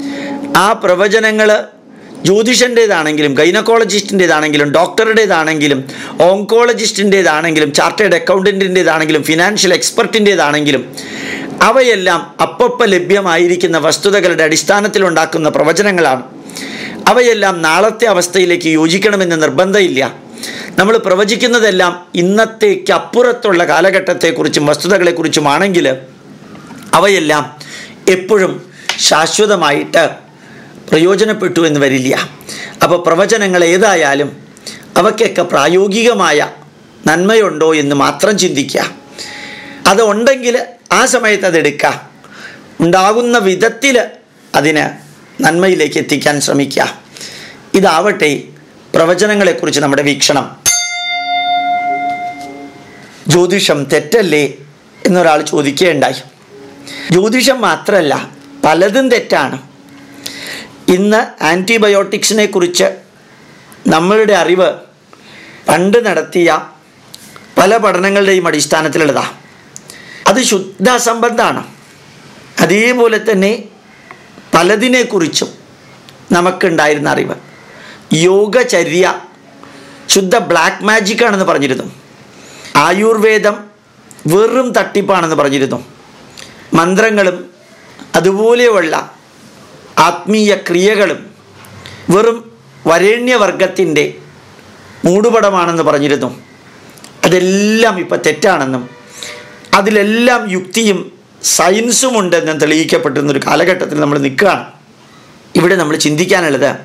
ആ പ്രവചനങ്ങൾ ജ്യോതിഷന്റേതാണെങ്കിലും ഗൈനക്കോളജിസ്റ്റിന്റേതാണെങ്കിലും ഡോക്ടറുടേതാണെങ്കിലും ഓങ്കോളജിസ്റ്റിന്റേതാണെങ്കിലും ചാർട്ടേഡ് അക്കൗണ്ടന്റിന്റേതാണെങ്കിലും ഫിനാൻഷ്യൽ എക്സ്പെർട്ടിന്റേതാണെങ്കിലും അവയെല്ലാം അപ്പപ്പം ലഭ്യമായിരിക്കുന്ന വസ്തുതകളുടെ അടിസ്ഥാനത്തിലുണ്ടാക്കുന്ന പ്രവചനങ്ങളാണ്. അവയെല്ലാം നാളത്തെ അവസ്ഥയിലേക്ക് യോജിക്കണമെന്ന് നിർബന്ധമില്ല. നമ്മൾ പ്രവചിക്കുന്നതെല്ലാം ഇന്നത്തേക്ക് അപ്പുറത്തുള്ള കാലഘട്ടത്തെക്കുറിച്ചും വസ്തുതകളെക്കുറിച്ചുമാണെങ്കിൽ അവയെല്ലാം എപ്പോഴും ശാശ്വതമായിട്ട് പ്രയോജനപ്പെട്ടു എന്ന് വരില്ല. അപ്പോൾ പ്രവചനങ്ങൾ ഏതായാലും അവയ്ക്കൊക്കെ പ്രായോഗികമായ നന്മയുണ്ടോ എന്ന് മാത്രം ചിന്തിക്കുക. അത് ഉണ്ടെങ്കിൽ ആ സമയത്ത് അതെടുക്കുക ഉണ്ടാകുന്ന വിധത്തിൽ അതിന് നന്മയിലേക്ക് എത്തിക്കാൻ ശ്രമിക്കുക ഇതാവട്ടെ പ്രവചനങ്ങളെക്കുറിച്ച് നമ്മുടെ വീക്ഷണം. ജ്യോതിഷം തെറ്റല്ലേ എന്നൊരാൾ ചോദിക്കുകയുണ്ടായി ജ്യോതിഷം മാത്രമല്ല പലതും തെറ്റാണ്. ഇന്ന് ആന്റിബയോട്ടിക്സിനെ കുറിച്ച് നമ്മളുടെ അറിവ് പണ്ട് നടത്തിയ പല പഠനങ്ങളുടെയും അടിസ്ഥാനത്തിലുള്ളതാണ് അത് ശുദ്ധ അസംബന്ധമാണ് അതേപോലെ തന്നെ പലതിനെക്കുറിച്ചും നമുക്കുണ്ടായിരുന്ന അറിവ്. യോഗചര്യ ശുദ്ധ ബ്ലാക്ക് മാജിക് ആണെന്ന് പറഞ്ഞിരുന്നു. ആയുർവേദം വെറും തട്ടിപ്പാണെന്ന് പറഞ്ഞിരുന്നു. മന്ത്രങ്ങളും അതുപോലെയുള്ള ആത്മീയ ക്രിയകളും വെറും വരേണ്യവർഗത്തിന്റെ മൂടുപടമാണെന്ന് പറഞ്ഞിരുന്നു. അതെല്ലാം ഇപ്പം തെറ്റാണെന്നും അതിലെല്ലാം യുക്തിയും സയൻസും ഉണ്ടെന്നും തെളിയിക്കപ്പെട്ടിരുന്ന ഒരു കാലഘട്ടത്തിൽ നമ്മൾ നിൽക്കുകയാണ്. ഇവിടെ നമ്മൾ ചിന്തിക്കാനുള്ളത്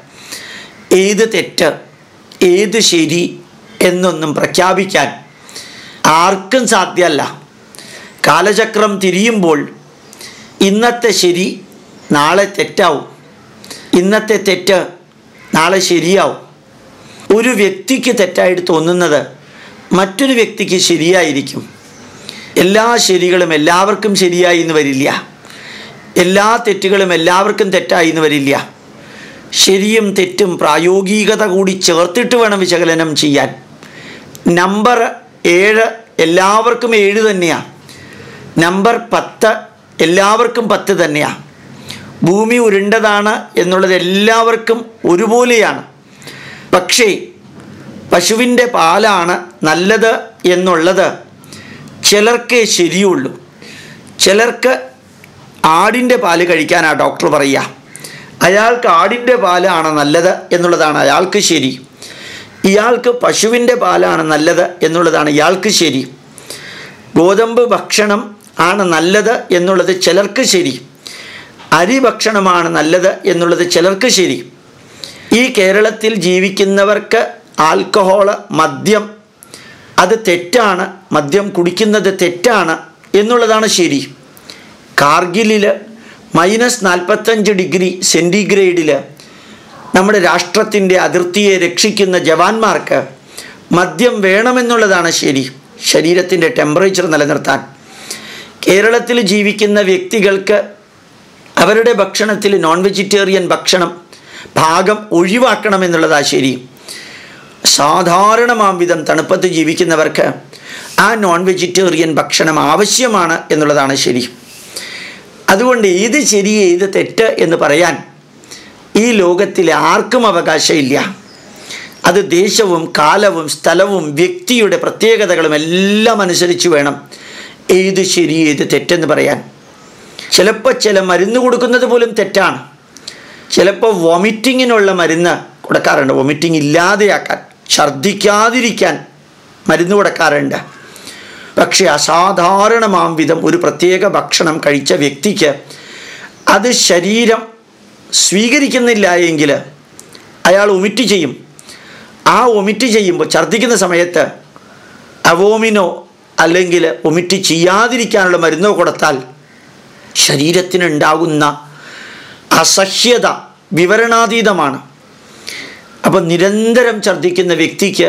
ഏത് തെറ്റ് ഏത് ശരി എന്നൊന്നും പ്രഖ്യാപിക്കാൻ ആർക്കും സാധ്യമല്ല. കാലചക്രം തിരിയുമ്പോൾ ഇന്നത്തെ ശരി നാളെ തെറ്റാവും. ഇന്നത്തെ തെറ്റ് നാളെ ശരിയാവും. ഒരു വ്യക്തിക്ക് തെറ്റായിട്ട് തോന്നുന്നത് മറ്റൊരു വ്യക്തിക്ക് ശരിയായിരിക്കും. എല്ലാ ശരികളും എല്ലാവർക്കും ശരിയായി എന്ന് വരില്ല. എല്ലാ തെറ്റുകളും എല്ലാവർക്കും തെറ്റായി എന്ന് വരില്ല. ശരിയും തെറ്റും പ്രായോഗികത കൂടി ചേർത്തിട്ട് വേണം വിശകലനം ചെയ്യാൻ. നമ്പർ ഏഴ് എല്ലാവർക്കും ഏഴ് തന്നെയാണ് നമ്പർ പത്ത് എല്ലാവർക്കും പത്ത് തന്നെയാണ് ഭൂമി ഉരുണ്ടതാണ് എന്നുള്ളത് എല്ലാവർക്കും ഒരുപോലെയാണ്. പക്ഷേ പശുവിന്റെ പാലാണ് നല്ലത് എന്നുള്ളത് ചിലർക്കേ ശരിയുള്ളൂ. ചിലർക്ക് ആടിന്റെ പാൽ കഴിക്കാനാണ് ഡോക്ടർ പറയുക. അയാൾക്ക് ആടിന്റെ പാലാണ് നല്ലത് എന്നുള്ളതാണ് അയാൾക്ക് ശരി. ഇയാൾക്ക് പശുവിന്റെ പാലാണ് നല്ലത് എന്നുള്ളതാണ് ഇയാൾക്ക് ശരി. ഗോതമ്പ് ഭക്ഷണം ആണ് നല്ലത് എന്നുള്ളത് ചിലർക്ക് ശരി. അരി ഭക്ഷണമാണ് നല്ലത് എന്നുള്ളത് ചിലർക്ക് ശരി. ഈ കേരളത്തിൽ ജീവിക്കുന്നവർക്ക് ആൽക്കഹോൾ മദ്യം അത് തെറ്റാണ് മദ്യം കുടിക്കുന്നത് തെറ്റാണ് എന്നുള്ളതാണ് ശരി. കാർഗിലിൽ മൈനസ് നാൽപ്പത്തഞ്ച് ഡിഗ്രി സെന്റിഗ്രേഡിൽ നമ്മുടെ രാഷ്ട്രത്തിന്റെ അതിർത്തിയെ രക്ഷിക്കുന്ന ജവാന്മാർക്ക് മദ്യം വേണമെന്നുള്ളതാണ് ശരി. ശരീരത്തിന്റെ ടെമ്പറേച്ചർ നിലനിർത്താൻ. കേരളത്തിൽ ജീവിക്കുന്ന വ്യക്തികൾക്ക് അവരുടെ ഭക്ഷണത്തിൽ നോൺ വെജിറ്റേറിയൻ ഭക്ഷണം ഭാഗം ഒഴിവാക്കണമെന്നുള്ളതാ ശരി. സാധാരണമാം വിധം തണുപ്പത്ത് ജീവിക്കുന്നവർക്ക് ആ നോൺ വെജിറ്റേറിയൻ ഭക്ഷണം ആവശ്യമാണ് എന്നുള്ളതാണ് ശരി. അതുകൊണ്ട് ഏത് ശരി ഏത് തെറ്റ് എന്ന് പറയാൻ ഈ ലോകത്തിൽ ആർക്കും അവകാശമില്ല. അത് ദേശവും കാലവും സ്ഥലവും വ്യക്തിയുടെ പ്രത്യേകതകളും എല്ലാം അനുസരിച്ച് വേണം ഏത് ശരി ഏത് തെറ്റെന്ന് പറയാൻ. ചിലപ്പോൾ ചില മരുന്ന് കൊടുക്കുന്നത് പോലും തെറ്റാണ്. ചിലപ്പോൾ വോമിറ്റിങ്ങിനുള്ള മരുന്ന് കൊടുക്കാറുണ്ട്. വോമിറ്റിംഗ് ഇല്ലാതെയാക്കാൻ. ഛർദ്ദിക്കാതിരിക്കാൻ മരുന്ന് കൊടുക്കാറുണ്ട്. പക്ഷേ അസാധാരണമാം വിധം ഒരു പ്രത്യേക ഭക്ഷണം കഴിച്ച വ്യക്തിക്ക് അത് ശരീരം സ്വീകരിക്കുന്നില്ല എങ്കിൽ അയാൾ ഒമിറ്റ് ചെയ്യും. ആ ഒമിറ്റ് ചെയ്യുമ്പോൾ ഛർദ്ദിക്കുന്ന സമയത്ത് അവോമിനോ അല്ലെങ്കിൽ ഒമിറ്റ് ചെയ്യാതിരിക്കാനുള്ള മരുന്നോ കൊടുത്താൽ ശരീരത്തിനുണ്ടാകുന്ന അസഹ്യത വിവരണാതീതമാണ്. അപ്പം നിരന്തരം ഛർദ്ദിക്കുന്ന വ്യക്തിക്ക്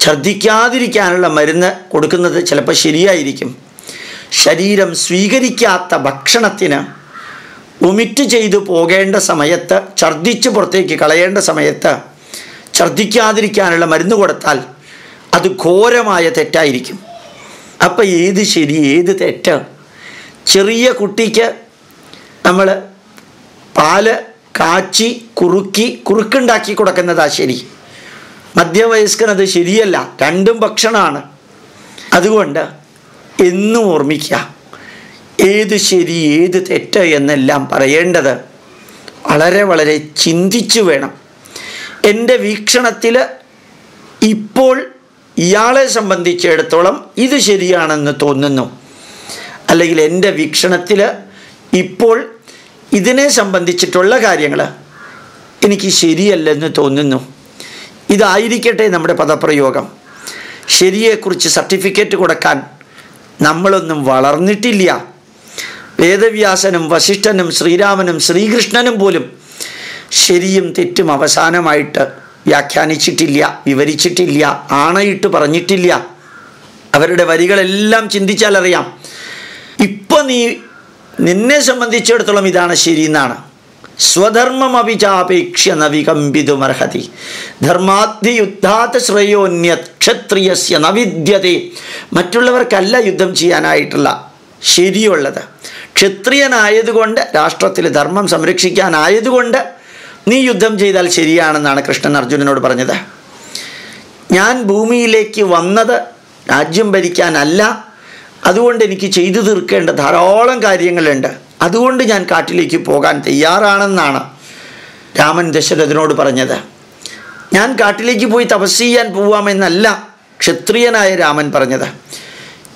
ഛർദ്ദിക്കാതിരിക്കാനുള്ള മരുന്ന് കൊടുക്കുന്നത് ചിലപ്പോൾ ശരിയായിരിക്കും. ശരീരം സ്വീകരിക്കാത്ത ഭക്ഷണത്തിന് ഒമിറ്റ് ചെയ്തു പോകേണ്ട സമയത്ത് ഛർദ്ദിച്ച് പുറത്തേക്ക് കളയേണ്ട സമയത്ത് ഛർദ്ദിക്കാതിരിക്കാനുള്ള മരുന്ന് കൊടുത്താൽ അത് ഘോരമായ തെറ്റായിരിക്കും. അപ്പം ഏത് ശരി ഏത് തെറ്റ്? ചെറിയ കുട്ടിക്ക് നമ്മൾ പാൽ കാച്ചി കുറുക്കി കുറുക്കുണ്ടാക്കി കൊടുക്കുന്നതാ ശരി. മധ്യവയസ്കനത് ശരിയല്ല രണ്ടും ഭക്ഷണമാണ്. അതുകൊണ്ട് എന്നും ഓർമ്മിക്കുക ഏത് ശരി ഏത് തെറ്റ് എന്നെല്ലാം പറയേണ്ടത് വളരെ വളരെ ചിന്തിച്ചു വേണം. എന്റെ വീക്ഷണത്തിൽ ഇപ്പോൾ ഇയാളെ സംബന്ധിച്ചിടത്തോളം ഇത് ശരിയാണെന്ന് തോന്നുന്നു. അല്ലെങ്കിൽ എന്റെ വീക്ഷണത്തിൽ ഇപ്പോൾ ഇതിനെ സംബന്ധിച്ചിട്ടുള്ള കാര്യങ്ങൾ എനിക്ക് ശരിയല്ലെന്ന് തോന്നുന്നു. ഇതായിരിക്കട്ടെ നമ്മുടെ പദപ്രയോഗം. ശരിയെക്കുറിച്ച് സർട്ടിഫിക്കറ്റ് കൊടുക്കാൻ നമ്മളൊന്നും വളർന്നിട്ടില്ല. വേദവ്യാസനും വശിഷ്ഠനും ശ്രീരാമനും ശ്രീകൃഷ്ണനും പോലും ശരിയും തെറ്റും അവസാനമായിട്ട് വ്യാഖ്യാനിച്ചിട്ടില്ല വിവരിച്ചിട്ടില്ല ആണയിട്ട് പറഞ്ഞിട്ടില്ല. അവരുടെ വരികളെല്ലാം ചിന്തിച്ചാലറിയാം. ഇപ്പം നീ നിന്നെ സംബന്ധിച്ചിടത്തോളം ഇതാണ് ശരി എന്നാണ്. സ്വധർമ്മം അഭിചാപേക്ഷ്യ നവികമ്പിതുമർഹതി. ധർമാധി യുദ്ധാത് ശ്രേയോന്യ ക്ഷത്രിയസ്യ നവിദ്യതേ. മറ്റുള്ളവർക്കല്ല യുദ്ധം ചെയ്യാനായിട്ടുള്ള ശരിയുള്ളത്. ക്ഷത്രിയനായതുകൊണ്ട് രാഷ്ട്രത്തിൽ ധർമ്മം സംരക്ഷിക്കാനായതുകൊണ്ട് നീ യുദ്ധം ചെയ്താൽ ശരിയാണെന്നാണ് കൃഷ്ണൻ അർജുനനോട് പറഞ്ഞത്. ഞാൻ ഭൂമിയിലേക്ക് വന്നത് രാജ്യം ഭരിക്കാനല്ല അതുകൊണ്ട് എനിക്ക് ചെയ്തു തീർക്കേണ്ട ധാരാളം കാര്യങ്ങളുണ്ട്. അതുകൊണ്ട് ഞാൻ കാട്ടിലേക്ക് പോകാൻ തയ്യാറാണെന്നാണ് രാമൻ ദശരഥനോട് പറഞ്ഞത്. ഞാൻ കാട്ടിലേക്ക് പോയി തപസ് ചെയ്യാൻ പോവാമെന്നല്ല ക്ഷത്രിയനായ രാമൻ പറഞ്ഞത്.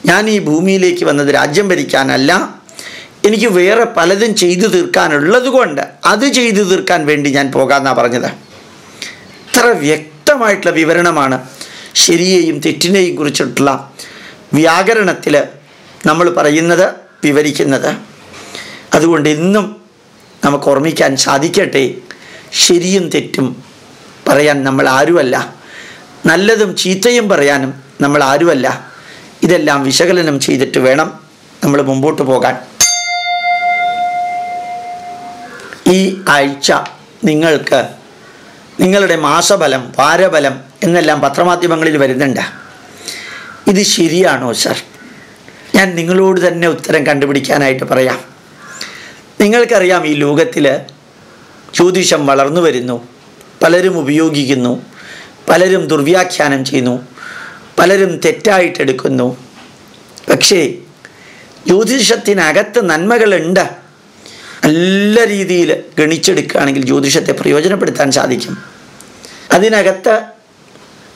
ഞാൻ ഈ ഭൂമിയിലേക്ക് വന്നത് രാജ്യം ഭരിക്കാനല്ല. എനിക്ക് വേറെ പലതും ചെയ്തു തീർക്കാനുള്ളത് കൊണ്ട് അത് ചെയ്തു തീർക്കാൻ വേണ്ടി ഞാൻ പോകാമെന്നാണ് പറഞ്ഞത്. ഇത്ര വ്യക്തമായിട്ടുള്ള വിവരണമാണ് ശരിയെയും തെറ്റിനെയും കുറിച്ചിട്ടുള്ള വ്യാകരണത്തിൽ നമ്മൾ പറയുന്നത് വിവരിക്കുന്നത്. അതുകൊണ്ട് ഇന്നും നമുക്ക് ഓർമ്മിക്കാൻ സാധിക്കട്ടെ. ശരിയും തെറ്റും പറയാൻ നമ്മൾ ആരുമല്ല. നല്ലതും ചീത്തയും പറയാനും നമ്മൾ ആരുമല്ല. ഇതെല്ലാം വിശകലനം ചെയ്തിട്ട് വേണം നമ്മൾ മുമ്പോട്ട് പോകാൻ. ഈ ആഴ്ച നിങ്ങൾക്ക് നിങ്ങളുടെ മാസഫലം വാരഫലം എന്നെല്ലാം പത്രമാധ്യമങ്ങളിൽ വരുന്നുണ്ട്. ഇത് ശരിയാണോ സർ? ഞാൻ നിങ്ങളോട് തന്നെ ഉത്തരം കണ്ടുപിടിക്കാനായിട്ട് പറയാം. നിങ്ങൾക്കറിയാം ഈ ലോകത്തിൽ ജ്യോതിഷം വളർന്നു വരുന്നു. പലരും ഉപയോഗിക്കുന്നു. പലരും ദുർവ്യാഖ്യാനം ചെയ്യുന്നു. പലരും തെറ്റായിട്ടെടുക്കുന്നു പക്ഷേ ജ്യോതിഷത്തിനകത്ത് നന്മകളുണ്ട്. നല്ല രീതിയിൽ ഗണിച്ചെടുക്കുകയാണെങ്കിൽ ജ്യോതിഷത്തെ പ്രയോജനപ്പെടുത്താൻ സാധിക്കും. അതിനകത്ത്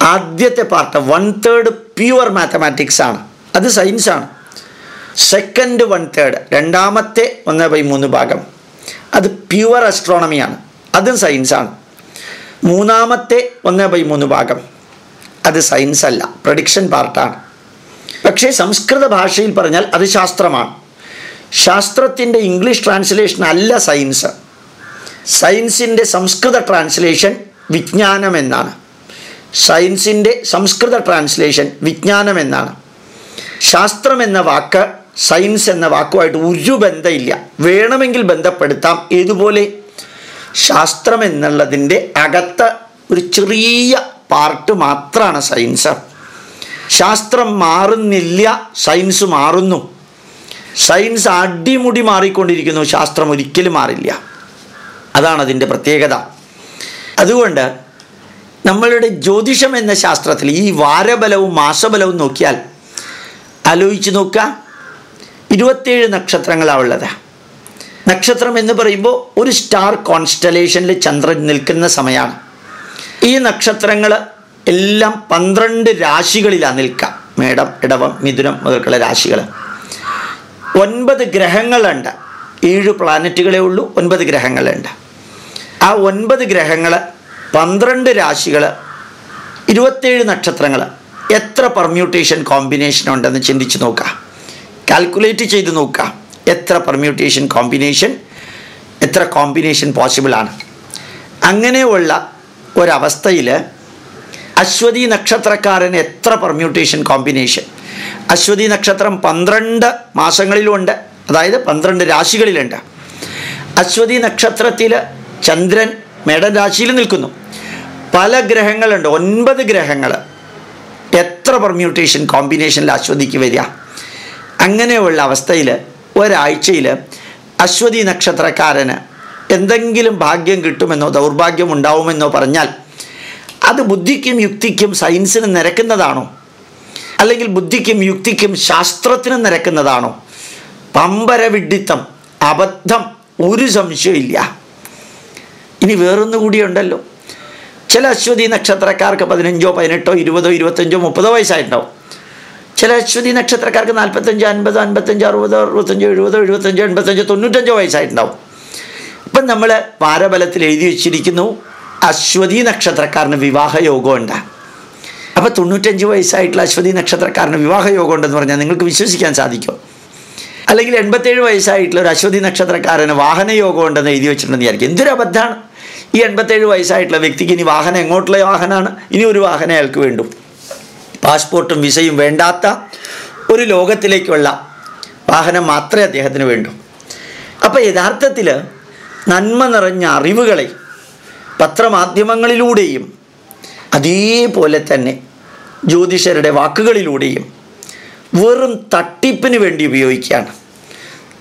ആദ്യത്തെ part one third pure mathematics ആണ്. അത് സയൻസാണ് സെക്കൻഡ് വൺ തേർഡ് രണ്ടാമത്തെ ഒന്ന് ബൈ മൂന്ന് ഭാഗം. അത് പ്യുവർ അസ്ട്രോണമിയാണ് അതും സയൻസാണ് മൂന്നാമത്തെ ഒന്ന് ബൈ മൂന്ന് ഭാഗം. അത് സയൻസ് അല്ല പ്രഡിക്ഷൻ പാർട്ടാണ് പക്ഷേ സംസ്കൃത ഭാഷയിൽ പറഞ്ഞാൽ അത് ശാസ്ത്രമാണ്. ശാസ്ത്രത്തിന്റെ ഇംഗ്ലീഷ് ട്രാൻസ്ലേഷൻ അല്ല സയൻസ് സയൻസിന്റെ സംസ്കൃത ട്രാൻസ്ലേഷൻ വിജ്ഞാനം എന്നാണ്. സയൻസിന്റെ സംസ്കൃത ട്രാൻസ്ലേഷൻ വിജ്ഞാനം എന്നാണ്. ശാസ്ത്രം എന്ന വാക്ക് സയൻസ് എന്ന വാക്കുമായിട്ട് ഒരു ബന്ധമില്ല. വേണമെങ്കിൽ ബന്ധപ്പെടുത്താം. ഏതുപോലെ? ശാസ്ത്രം എന്നുള്ളതിന്റെ അകത്ത് ഒരു ചെറിയ പാർട്ട് മാത്രമാണ് സയൻസ്. ശാസ്ത്രം മാറുന്നില്ല സയൻസ് മാറുന്നു. സയൻസ് അടിമുടി മാറിക്കൊണ്ടിരിക്കുന്നു ശാസ്ത്രം ഒരിക്കലും മാറില്ല. അതാണ് അതിന്റെ പ്രത്യേകത. അതുകൊണ്ട് നമ്മളുടെ ജ്യോതിഷം എന്ന ശാസ്ത്രത്തിൽ ഈ വാരബലവും മാസബലവും നോക്കിയാൽ ആലോചിച്ച് നോക്കുക. ഇരുപത്തേഴ് നക്ഷത്രങ്ങളാണ് ഉള്ളത്. നക്ഷത്രം എന്ന് പറയുമ്പോൾ ഒരു സ്റ്റാർ കോൺസ്റ്റലേഷനിൽ ചന്ദ്രൻ നിൽക്കുന്ന സമയമാണ് ഈ നക്ഷത്രങ്ങൾ എല്ലാം പന്ത്രണ്ട് രാശികളിലാണ് നിൽക്കുക മേടം ഇടവം മിഥുനം മുതൽക്കുള്ള രാശികൾ ഒൻപത് ഗ്രഹങ്ങളുണ്ട്. ഏഴ് പ്ലാനറ്റുകളെ ഉള്ളൂ ഒൻപത് ഗ്രഹങ്ങളുണ്ട്. ആ ഒൻപത് ഗ്രഹങ്ങൾ പന്ത്രണ്ട് രാശികൾ ഇരുപത്തേഴ് നക്ഷത്രങ്ങൾ എത്ര പെർമ്യൂട്ടേഷൻ കോമ്പിനേഷൻ ഉണ്ടെന്ന് ചിന്തിച്ച് നോക്കുക കാൽക്കുലേറ്റ് ചെയ്ത് നോക്കുക. എത്ര പെർമ്യൂട്ടേഷൻ കോമ്പിനേഷൻ എത്ര കോമ്പിനേഷൻ പോസിബിളാണ് അങ്ങനെയുള്ള ഒരവസ്ഥയിൽ അശ്വതി നക്ഷത്രക്കാരന് എത്ര പെർമ്യൂട്ടേഷൻ കോമ്പിനേഷൻ അശ്വതി നക്ഷത്രം പന്ത്രണ്ട് മാസങ്ങളിലുണ്ട്. അതായത് പന്ത്രണ്ട് രാശികളിലുണ്ട്. അശ്വതി നക്ഷത്രത്തിൽ ചന്ദ്രൻ മേടരാശിയിൽ നിൽക്കുന്നു. പല ഗ്രഹങ്ങളുണ്ട്. ഒൻപത് ഗ്രഹങ്ങൾ എത്ര പെർമ്യൂട്ടേഷൻ കോമ്പിനേഷനിൽ അശ്വതിക്ക് വരിക? അങ്ങനെയുള്ള അവസ്ഥയിൽ ഒരാഴ്ചയിൽ അശ്വതി നക്ഷത്രക്കാരന് എന്തെങ്കിലും ഭാഗ്യം കിട്ടുമെന്നോ ദൗർഭാഗ്യം ഉണ്ടാവുമെന്നോ പറഞ്ഞാൽ അത് ബുദ്ധിക്കും യുക്തിക്കും സയൻസിന് നിരക്കുന്നതാണോ? അല്ലെങ്കിൽ ബുദ്ധിക്കും യുക്തിക്കും ശാസ്ത്രത്തിനും നിരക്കുന്നതാണോ? പമ്പരവിഡിത്തം അബദ്ധം ഒരു സംശയമില്ല ഇനി വേറൊന്നുകൂടിയുണ്ടല്ലോ ചില അശ്വതി നക്ഷത്രക്കാർക്ക് പതിനഞ്ചോ പതിനെട്ടോ ഇരുപതോ ഇരുപത്തഞ്ചോ മുപ്പതോ വയസ്സായിട്ടുണ്ടാവും. ചില അശ്വതി നക്ഷത്രക്കാർക്ക് നാൽപ്പത്തഞ്ച് അൻപത് അൻപത്തഞ്ച് അറുപത് അറുപത്തഞ്ച് എഴുപത് എഴുപത്തഞ്ച് എൺപത്തഞ്ച് തൊണ്ണൂറ്റഞ്ചോ വയസ്സായിട്ടുണ്ടാവും. ഇപ്പം നമ്മൾ വാരബലത്തിൽ എഴുതി വെച്ചിരിക്കുന്നു അശ്വതി നക്ഷത്രക്കാരന് വിവാഹ ഉണ്ട് അപ്പോൾ തൊണ്ണൂറ്റഞ്ച് വയസ്സായിട്ടുള്ള അശ്വതി നക്ഷത്രക്കാരന് വിവാഹ യോഗം ഉണ്ടെന്ന് പറഞ്ഞാൽ നിങ്ങൾക്ക് വിശ്വസിക്കാൻ സാധിക്കും. അല്ലെങ്കിൽ എൺപത്തേഴ് വയസ്സായിട്ടുള്ള ഒരു അശ്വതി നക്ഷത്രക്കാരന് വാഹന യോഗം ഉണ്ടെന്ന് എഴുതി വെച്ചിട്ടുണ്ടെന്ന് വിചാരിക്കും. എന്തൊരു അബദ്ധമാണ്. ഈ എൺപത്തേഴ് വയസ്സായിട്ടുള്ള വ്യക്തിക്ക് ഇനി വാഹനം എങ്ങോട്ടുള്ള വാഹനമാണ്. ഇനി ഒരു വാഹനം അയാൾക്ക് വേണ്ടു. പാസ്പോർട്ടും വിസയും വേണ്ടാത്ത ഒരു ലോകത്തിലേക്കുള്ള വാഹനം മാത്രമേ അദ്ദേഹത്തിന് വേണ്ടു. അപ്പോൾ യഥാർത്ഥത്തിൽ നന്മ നിറഞ്ഞ അറിവുകളെ പത്രമാധ്യമങ്ങളിലൂടെയും അതേപോലെ തന്നെ ജ്യോതിഷരുടെ വാക്കുകളിലൂടെയും വെറും തട്ടിപ്പിന് വേണ്ടി ഉപയോഗിക്കുകയാണ്.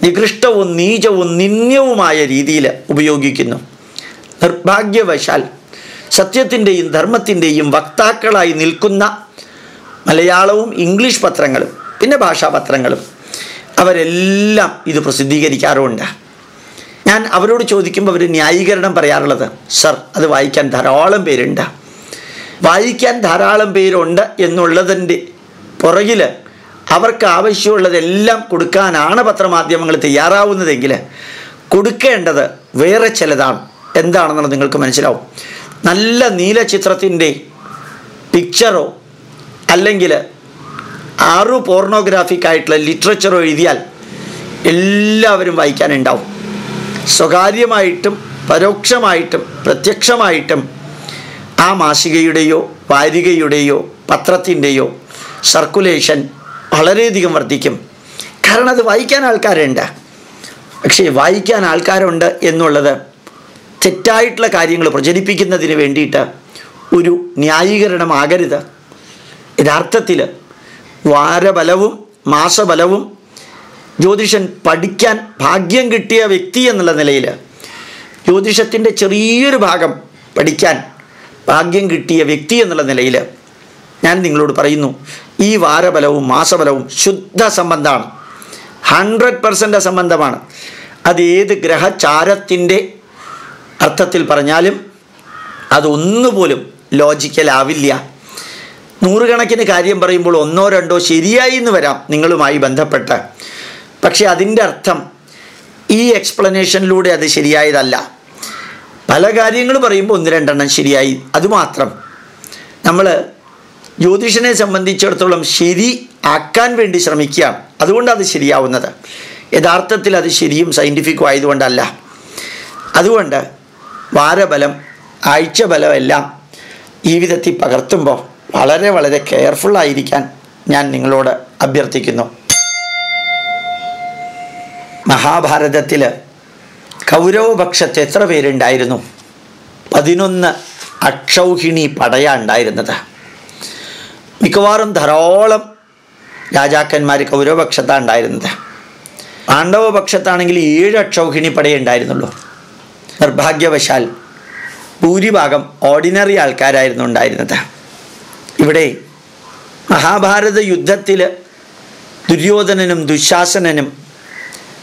നികൃഷ്ടവും നീചവും നിന്ദ്യവുമായ രീതിയിൽ ഉപയോഗിക്കുന്നു. നിർഭാഗ്യവശാൽ സത്യത്തിന്റെയും ധർമ്മത്തിന്റെയും വക്താക്കളായി നിൽക്കുന്ന മലയാളവും ഇംഗ്ലീഷ് പത്രങ്ങളും പിന്നെ ഭാഷാപത്രങ്ങളും അവരെല്ലാം ഇത് പ്രസിദ്ധീകരിക്കാറുമുണ്ട്. ഞാൻ അവരോട് ചോദിക്കുമ്പോൾ അവർ ന്യായീകരണം പറയാറുള്ളത് സർ അത് വായിക്കാൻ ധാരാളം പേരുണ്ട്. വായിക്കാൻ ധാരാളം പേരുണ്ട് എന്നുള്ളതിന്റെ പുറകിൽ അവർക്ക് ആവശ്യമുള്ളതെല്ലാം കൊടുക്കാനാണ് പത്രമാധ്യമങ്ങൾ തയ്യാറാവുന്നതെങ്കിൽ കൊടുക്കേണ്ടത് വേറെ ചിലതാണ്. എന്താണെന്നുള്ളത് നിങ്ങൾക്ക് മനസ്സിലാവും. നല്ല നീല ചിത്രത്തിന്റെ പിക്ചറോ അല്ലെങ്കിൽ ആറു പോർണോഗ്രാഫിക് ആയിട്ടുള്ള ലിറ്ററേച്ചർ എഴുതിയാൽ എല്ലാവരും വായിക്കാനുണ്ടാവും. സ്വകാര്യമായിട്ടും പരോക്ഷമായിട്ടും പ്രത്യക്ഷമായിട്ടും ആ മാസികയുടെയോ വാരികയുടെയോ പത്രത്തിന്റെയോ സർക്കുലേഷൻ വളരെയധികം വർദ്ധിക്കും. കാരണം അത് വായിക്കാൻ ആൾക്കാരുണ്ട്. പക്ഷേ വായിക്കാൻ ആൾക്കാരുണ്ട് എന്നുള്ളത് തെറ്റായിട്ടുള്ള കാര്യങ്ങൾ പ്രചരിപ്പിക്കുന്നതിന് വേണ്ടിയിട്ട് ഒരു ന്യായീകരണമാകരുത് യഥാർത്ഥത്തിൽ വാരബലവും മാസബലവും ജ്യോതിഷൻ പഠിക്കാൻ ഭാഗ്യം കിട്ടിയ വ്യക്തി എന്നുള്ള നിലയിൽ ജ്യോതിഷത്തിന്റെ ചെറിയൊരു ഭാഗം പഠിക്കാൻ ഭാഗ്യം കിട്ടിയ വ്യക്തി എന്നുള്ള നിലയിൽ ഞാൻ നിങ്ങളോട് പറയുന്നു ഈ വാരബലവും മാസബലവും ശുദ്ധ സംബന്ധമാണ്. Hundred percent സംബന്ധമാണ്. അത് ഏത് ഗ്രഹചാരത്തിന്റെ അർത്ഥത്തിൽ പറഞ്ഞാലും അതൊന്നുപോലും ലോജിക്കലാവില്ല നൂറുകണക്കിന് കാര്യം പറയുമ്പോൾ ഒന്നോ രണ്ടോ ശരിയായി എന്ന് വരാം നിങ്ങളുമായി ബന്ധപ്പെട്ട്. പക്ഷേ അതിന്റെ അർത്ഥം ഈ എക്സ്പ്ലനേഷനിലൂടെ അത് ശരിയായതല്ല. പല കാര്യങ്ങൾ പറയുമ്പോൾ ഒന്ന് രണ്ടെണ്ണം ശരിയായി അതുമാത്രം നമ്മൾ ജ്യോതിഷനെ സംബന്ധിച്ചിടത്തോളം ശരി ആക്കാൻ വേണ്ടി ശ്രമിക്കുകയാണ് അതുകൊണ്ട് അത് ശരിയാവുന്നത്. യഥാർത്ഥത്തിൽ അത് ശരിയും സയന്റിഫിക്കും ആയതുകൊണ്ടല്ല. അതുകൊണ്ട് വാരബലം ആഴ്ചബലം എല്ലാം ജീവിതത്തിൽ പകർത്തുമ്പോൾ വളരെ വളരെ കെയർഫുള്ളായിരിക്കാൻ ഞാൻ നിങ്ങളോട് അഭ്യർത്ഥിക്കുന്നു. മഹാഭാരതത്തിൽ കൗരവപക്ഷത്ത് എത്ര പേരുണ്ടായിരുന്നു? പതിനൊന്ന് അക്ഷൗഹിണി പടയാ ഉണ്ടായിരുന്നത്. മിക്കവാറും ധാരാളം രാജാക്കന്മാർ കൗരവപക്ഷത്താണ് ഉണ്ടായിരുന്നത്. പാണ്ഡവപക്ഷത്താണെങ്കിൽ ഏഴ് അക്ഷൗഹിണി പടയേ ഉണ്ടായിരുന്നുള്ളൂ. നിർഭാഗ്യവശാൽ ഭൂരിഭാഗം ഓർഡിനറി ആൾക്കാരായിരുന്നു ഉണ്ടായിരുന്നത്. ഇവിടെ മഹാഭാരത യുദ്ധത്തിൽ ദുര്യോധനനും ദുശാസനനും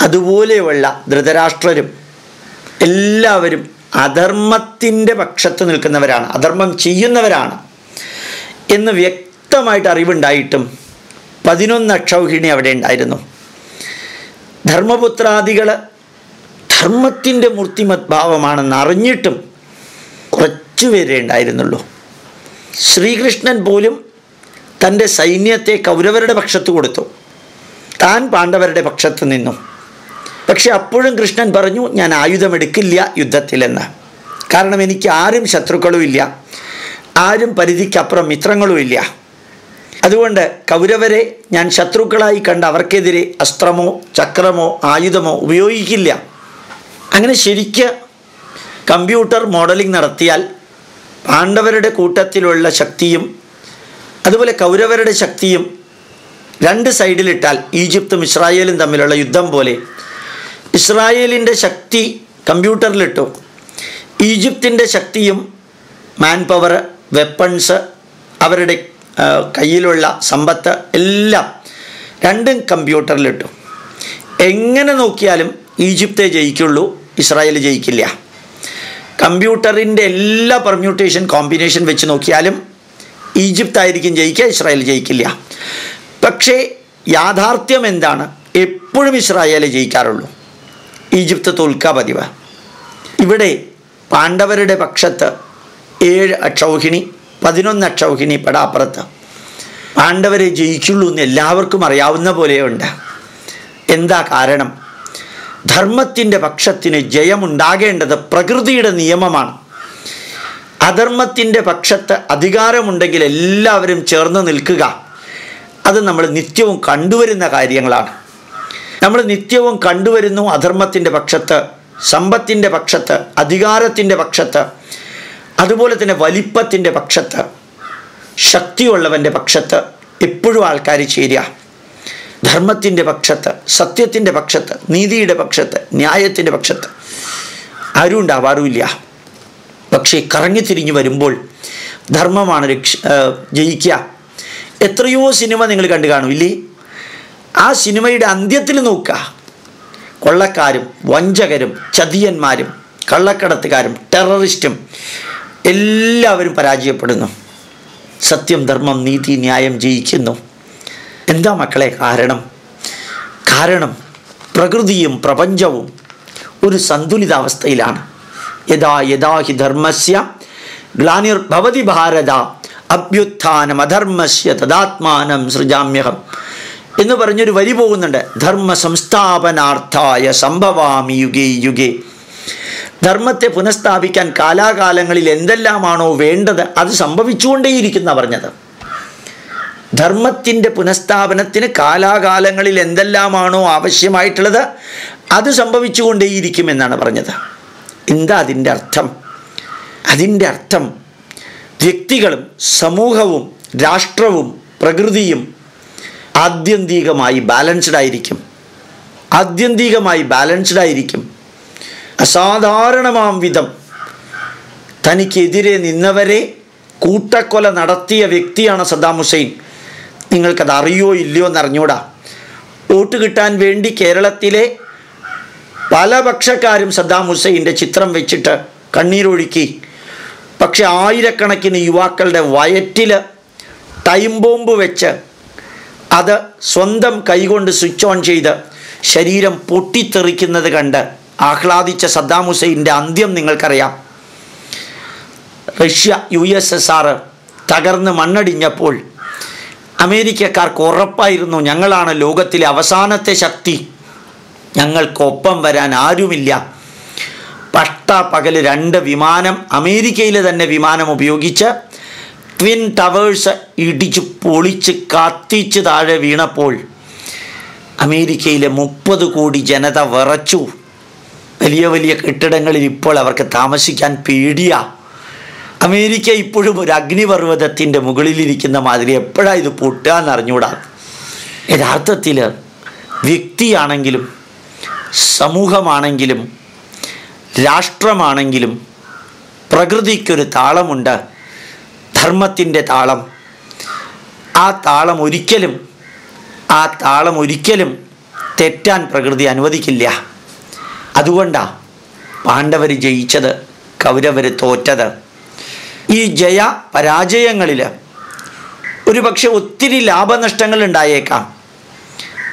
അതുപോലെയുള്ള ധൃതരാഷ്ട്രരും എല്ലാവരും അധർമ്മത്തിന്റെ പക്ഷത്ത് നിൽക്കുന്നവരാണ് അധർമ്മം ചെയ്യുന്നവരാണ് എന്ന് വ്യക്തമായിട്ട് അറിവുണ്ടായിട്ടും പതിനൊന്ന് അക്ഷൗഹിണി അവിടെ ഉണ്ടായിരുന്നു. ധർമ്മപുത്രാദികൾ ധർമ്മത്തിന്റെ മൂർത്തിമത്ഭാവമാണെന്ന് അറിഞ്ഞിട്ടും കുറച്ചുപേരേ ഉണ്ടായിരുന്നുള്ളൂ. ശ്രീകൃഷ്ണൻ പോലും തന്റെ സൈന്യത്തെ കൗരവരുടെ പക്ഷത്ത് കൊടുത്തു. താൻ പാണ്ഡവരുടെ പക്ഷത്ത് നിന്നു. പക്ഷെ അപ്പോഴും കൃഷ്ണൻ പറഞ്ഞു ഞാൻ ആയുധമെടുക്കില്ല യുദ്ധത്തിലെന്ന്. കാരണം എനിക്ക് ആരും ശത്രുക്കളും ഇല്ല. ആരും പരിധിക്കപ്പുറം മിത്രങ്ങളും ഇല്ല. അതുകൊണ്ട് കൗരവരെ ഞാൻ ശത്രുക്കളായി കണ്ട് അവർക്കെതിരെ അസ്ത്രമോ ചക്രമോ ആയുധമോ ഉപയോഗിക്കില്ല. അങ്ങനെ ശരിക്ക് കമ്പ്യൂട്ടർ മോഡലിംഗ് നടത്തിയാൽ പാണ്ഡവരുടെ കൂട്ടത്തിലുള്ള ശക്തിയും അതുപോലെ കൗരവരുടെ ശക്തിയും രണ്ട് സൈഡിലിട്ടാൽ ഈജിപ്തും ഇസ്രായേലും തമ്മിലുള്ള യുദ്ധം പോലെ ഇസ്രായേലിന്റെ ശക്തി കമ്പ്യൂട്ടറിലിട്ടു. ഈജിപ്തിന്റെ ശക്തിയും മാൻ പവർ വെപ്പൺസ് അവരുടെ കയ്യിലുള്ള സമ്പത്ത് എല്ലാം രണ്ടും കമ്പ്യൂട്ടറിലിട്ടു. എങ്ങനെ നോക്കിയാലും ഈജിപ്തേ ജയിക്കുള്ളൂ ഇസ്രായേൽ ജയിക്കില്ല. കമ്പ്യൂട്ടറിന്റെ എല്ലാ പെർമ്യൂട്ടേഷൻ കോമ്പിനേഷൻ വെച്ച് നോക്കിയാലും ഈജിപ്ത് ആയിരിക്കും ജയിക്കുക ഇസ്രായേൽ ജയിക്കില്ല. പക്ഷേ യാഥാർത്ഥ്യം എന്താണ്? എപ്പോഴും ഇസ്രായേൽ ജയിക്കാറുള്ളൂ. ഈജിപ്ത് തോൽക്കാ പതിവ്. ഇവിടെ പാണ്ഡവരുടെ പക്ഷത്ത് ഏഴ് അക്ഷൗഹിണി പതിനൊന്ന് അക്ഷൗഹിണി പടാപ്പുറത്ത് പാണ്ഡവരെ ജയിക്കുള്ളൂ എന്ന് എല്ലാവർക്കും അറിയാവുന്ന പോലെയുണ്ട്. എന്താ കാരണം? ധർമ്മത്തിന്റെ പക്ഷത്തിന് ജയമുണ്ടാകേണ്ടത് പ്രകൃതിയുടെ നിയമമാണ്. അധർമ്മത്തിന്റെ പക്ഷത്ത് അധികാരമുണ്ടെങ്കിൽ എല്ലാവരും ചേർന്ന് നിൽക്കുക. അത് നമ്മൾ നിത്യവും കണ്ടുവരുന്ന കാര്യങ്ങളാണ്. നമ്മൾ നിത്യവും കണ്ടുവരുന്നു അധർമ്മത്തിന്റെ പക്ഷത്ത് സമ്പത്തിന്റെ പക്ഷത്ത് അധികാരത്തിന്റെ പക്ഷത്ത് അതുപോലെ തന്നെ വലിപ്പത്തിന്റെ പക്ഷത്ത് ശക്തിയുള്ളവന്റെ പക്ഷത്ത് എപ്പോഴും ആൾക്കാർ ചേരുക. ധർമ്മത്തിന്റെ പക്ഷത്ത് സത്യത്തിന്റെ പക്ഷത്ത് നീതിയുടെ പക്ഷത്ത് ന്യായത്തിന്റെ പക്ഷത്ത് ആരും ഉണ്ടാവാറുമില്ല പക്ഷേ കറങ്ങി തിരിഞ്ഞു വരുമ്പോൾ ധർമ്മമാണ് രക്ഷ ജയിക്കുക. എത്രയോ സിനിമ നിങ്ങൾ കണ്ടു കാണുമില്ലേ ആ സിനിമയുടെ അന്ത്യത്തിൽ നോക്കുക. കൊള്ളക്കാരും വഞ്ചകരും ചതിയന്മാരും കള്ളക്കടത്തുകാരും ടെററിസ്റ്റും എല്ലാവരും പരാജയപ്പെടുന്നു. സത്യം ധർമ്മം നീതി ന്യായം ജയിക്കുന്നു. എന്താ മക്കളെ കാരണം. കാരണം പ്രകൃതിയും പ്രപഞ്ചവും ഒരു സന്തുലിതാവസ്ഥയിലാണ്. യഥാ യഥാ ഹി ധർമ്മസ്യ ഗ്ലാനിർഭവതി ഭാരത അഭ്യുത്ഥാനം അധർമ്മസ്യ തദാത്മാനം സൃജാമ്യഹം എന്ന് പറഞ്ഞൊരു വരി പോകുന്നുണ്ട്. ധർമ്മ സംസ്ഥാപനാർത്ഥായ സംഭവാമി യുഗേ യുഗേ. ധർമ്മത്തെ പുനഃസ്ഥാപിക്കാൻ കാലാകാലങ്ങളിൽ എന്തെല്ലാമാണോ വേണ്ടത് അത് സംഭവിച്ചുകൊണ്ടേയിരിക്കുന്ന പറഞ്ഞത്. ധർമ്മത്തിന്റെ പുനഃസ്ഥാപനത്തിന് കാലാകാലങ്ങളിൽ എന്തെല്ലാമാണോ ആവശ്യമായിട്ടുള്ളത് അത് സംഭവിച്ചുകൊണ്ടേയിരിക്കുമെന്നാണ് പറഞ്ഞത്. എന്താ അതിന്റെ അർത്ഥം? അതിന്റെ അർത്ഥം വ്യക്തികളും സമൂഹവും രാഷ്ട്രവും പ്രകൃതിയും ആത്യന്തികമായി ബാലൻസ്ഡ് ആയിരിക്കും. ആത്യന്തികമായി ബാലൻസ്ഡ് ആയിരിക്കും. അസാധാരണമാം വിധം തനിക്കെതിരെ നിന്നവരെ കൂട്ടക്കൊല നടത്തിയ വ്യക്തിയാണ് സദ്ദാം ഹുസൈൻ. നിങ്ങൾക്കത് അറിയോ ഇല്ലയോ എന്നറിഞ്ഞൂടാ. വോട്ട് കിട്ടാൻ വേണ്ടി കേരളത്തിലെ പല പക്ഷക്കാരും സദ്ദാം ഹുസൈന്റെ ചിത്രം വെച്ചിട്ട് കണ്ണീരൊഴുക്കി. പക്ഷെ ആയിരക്കണക്കിന് യുവാക്കളുടെ വയറ്റിൽ ടൈം ബോംബ് വെച്ച് അത് സ്വന്തം കൈകൊണ്ട് സ്വിച്ച് ഓൺ ചെയ്ത് ശരീരം പൊട്ടിത്തെറിക്കുന്നത് കണ്ട് ആഹ്ലാദിച്ച സദ്ദാം ഹുസൈന്റെ അന്ത്യം നിങ്ങൾക്കറിയാം. Russia U S S R തകർന്ന് മണ്ണടിഞ്ഞപ്പോൾ അമേരിക്കക്കാർക്ക് ഉറപ്പായിരുന്നു ഞങ്ങളാണ് ലോകത്തിലെ അവസാനത്തെ ശക്തി. ഞങ്ങൾക്കൊപ്പം വരാൻ ആരുമില്ല. പട്ട പകൽ രണ്ട് വിമാനം അമേരിക്കയിലെ തന്നെ വിമാനം ഉപയോഗിച്ച് ട്വിൻ ടവേഴ്സ് ഇടിച്ച് പൊളിച്ച് കത്തിച്ച് താഴെ വീണപ്പോൾ അമേരിക്കയിലെ മുപ്പത് കോടി ജനത വിറച്ചു. വലിയ വലിയ കെട്ടിടങ്ങളിൽ ഇപ്പോൾ അവർക്ക് താമസിക്കാൻ പേടിയാ. അമേരിക്ക ഇപ്പോഴും ഒരു അഗ്നിപർവതത്തിന്റെ മുകളിലിരിക്കുന്ന മാതിരി എപ്പോഴാണ് ഇത് പൊട്ടുക എന്നറിഞ്ഞൂടാ യഥാർത്ഥത്തിൽ വ്യക്തിയാണെങ്കിലും സമൂഹമാണെങ്കിലും രാഷ്ട്രമാണെങ്കിലും പ്രകൃതിക്കൊരു താളമുണ്ട്. ധർമ്മത്തിന്റെ താളം. ആ താളം ഒരിക്കലും ആ താളം ഒരിക്കലും തെറ്റാൻ പ്രകൃതി അനുവദിക്കില്ല. അതുകൊണ്ടാണ് പാണ്ഡവർ ജയിച്ചത് കൗരവർ തോറ്റത്. ഈ ജയ പരാജയങ്ങളിൽ ഒരു പക്ഷെ ഒത്തിരി ലാഭനഷ്ടങ്ങൾ ഉണ്ടായേക്കാം.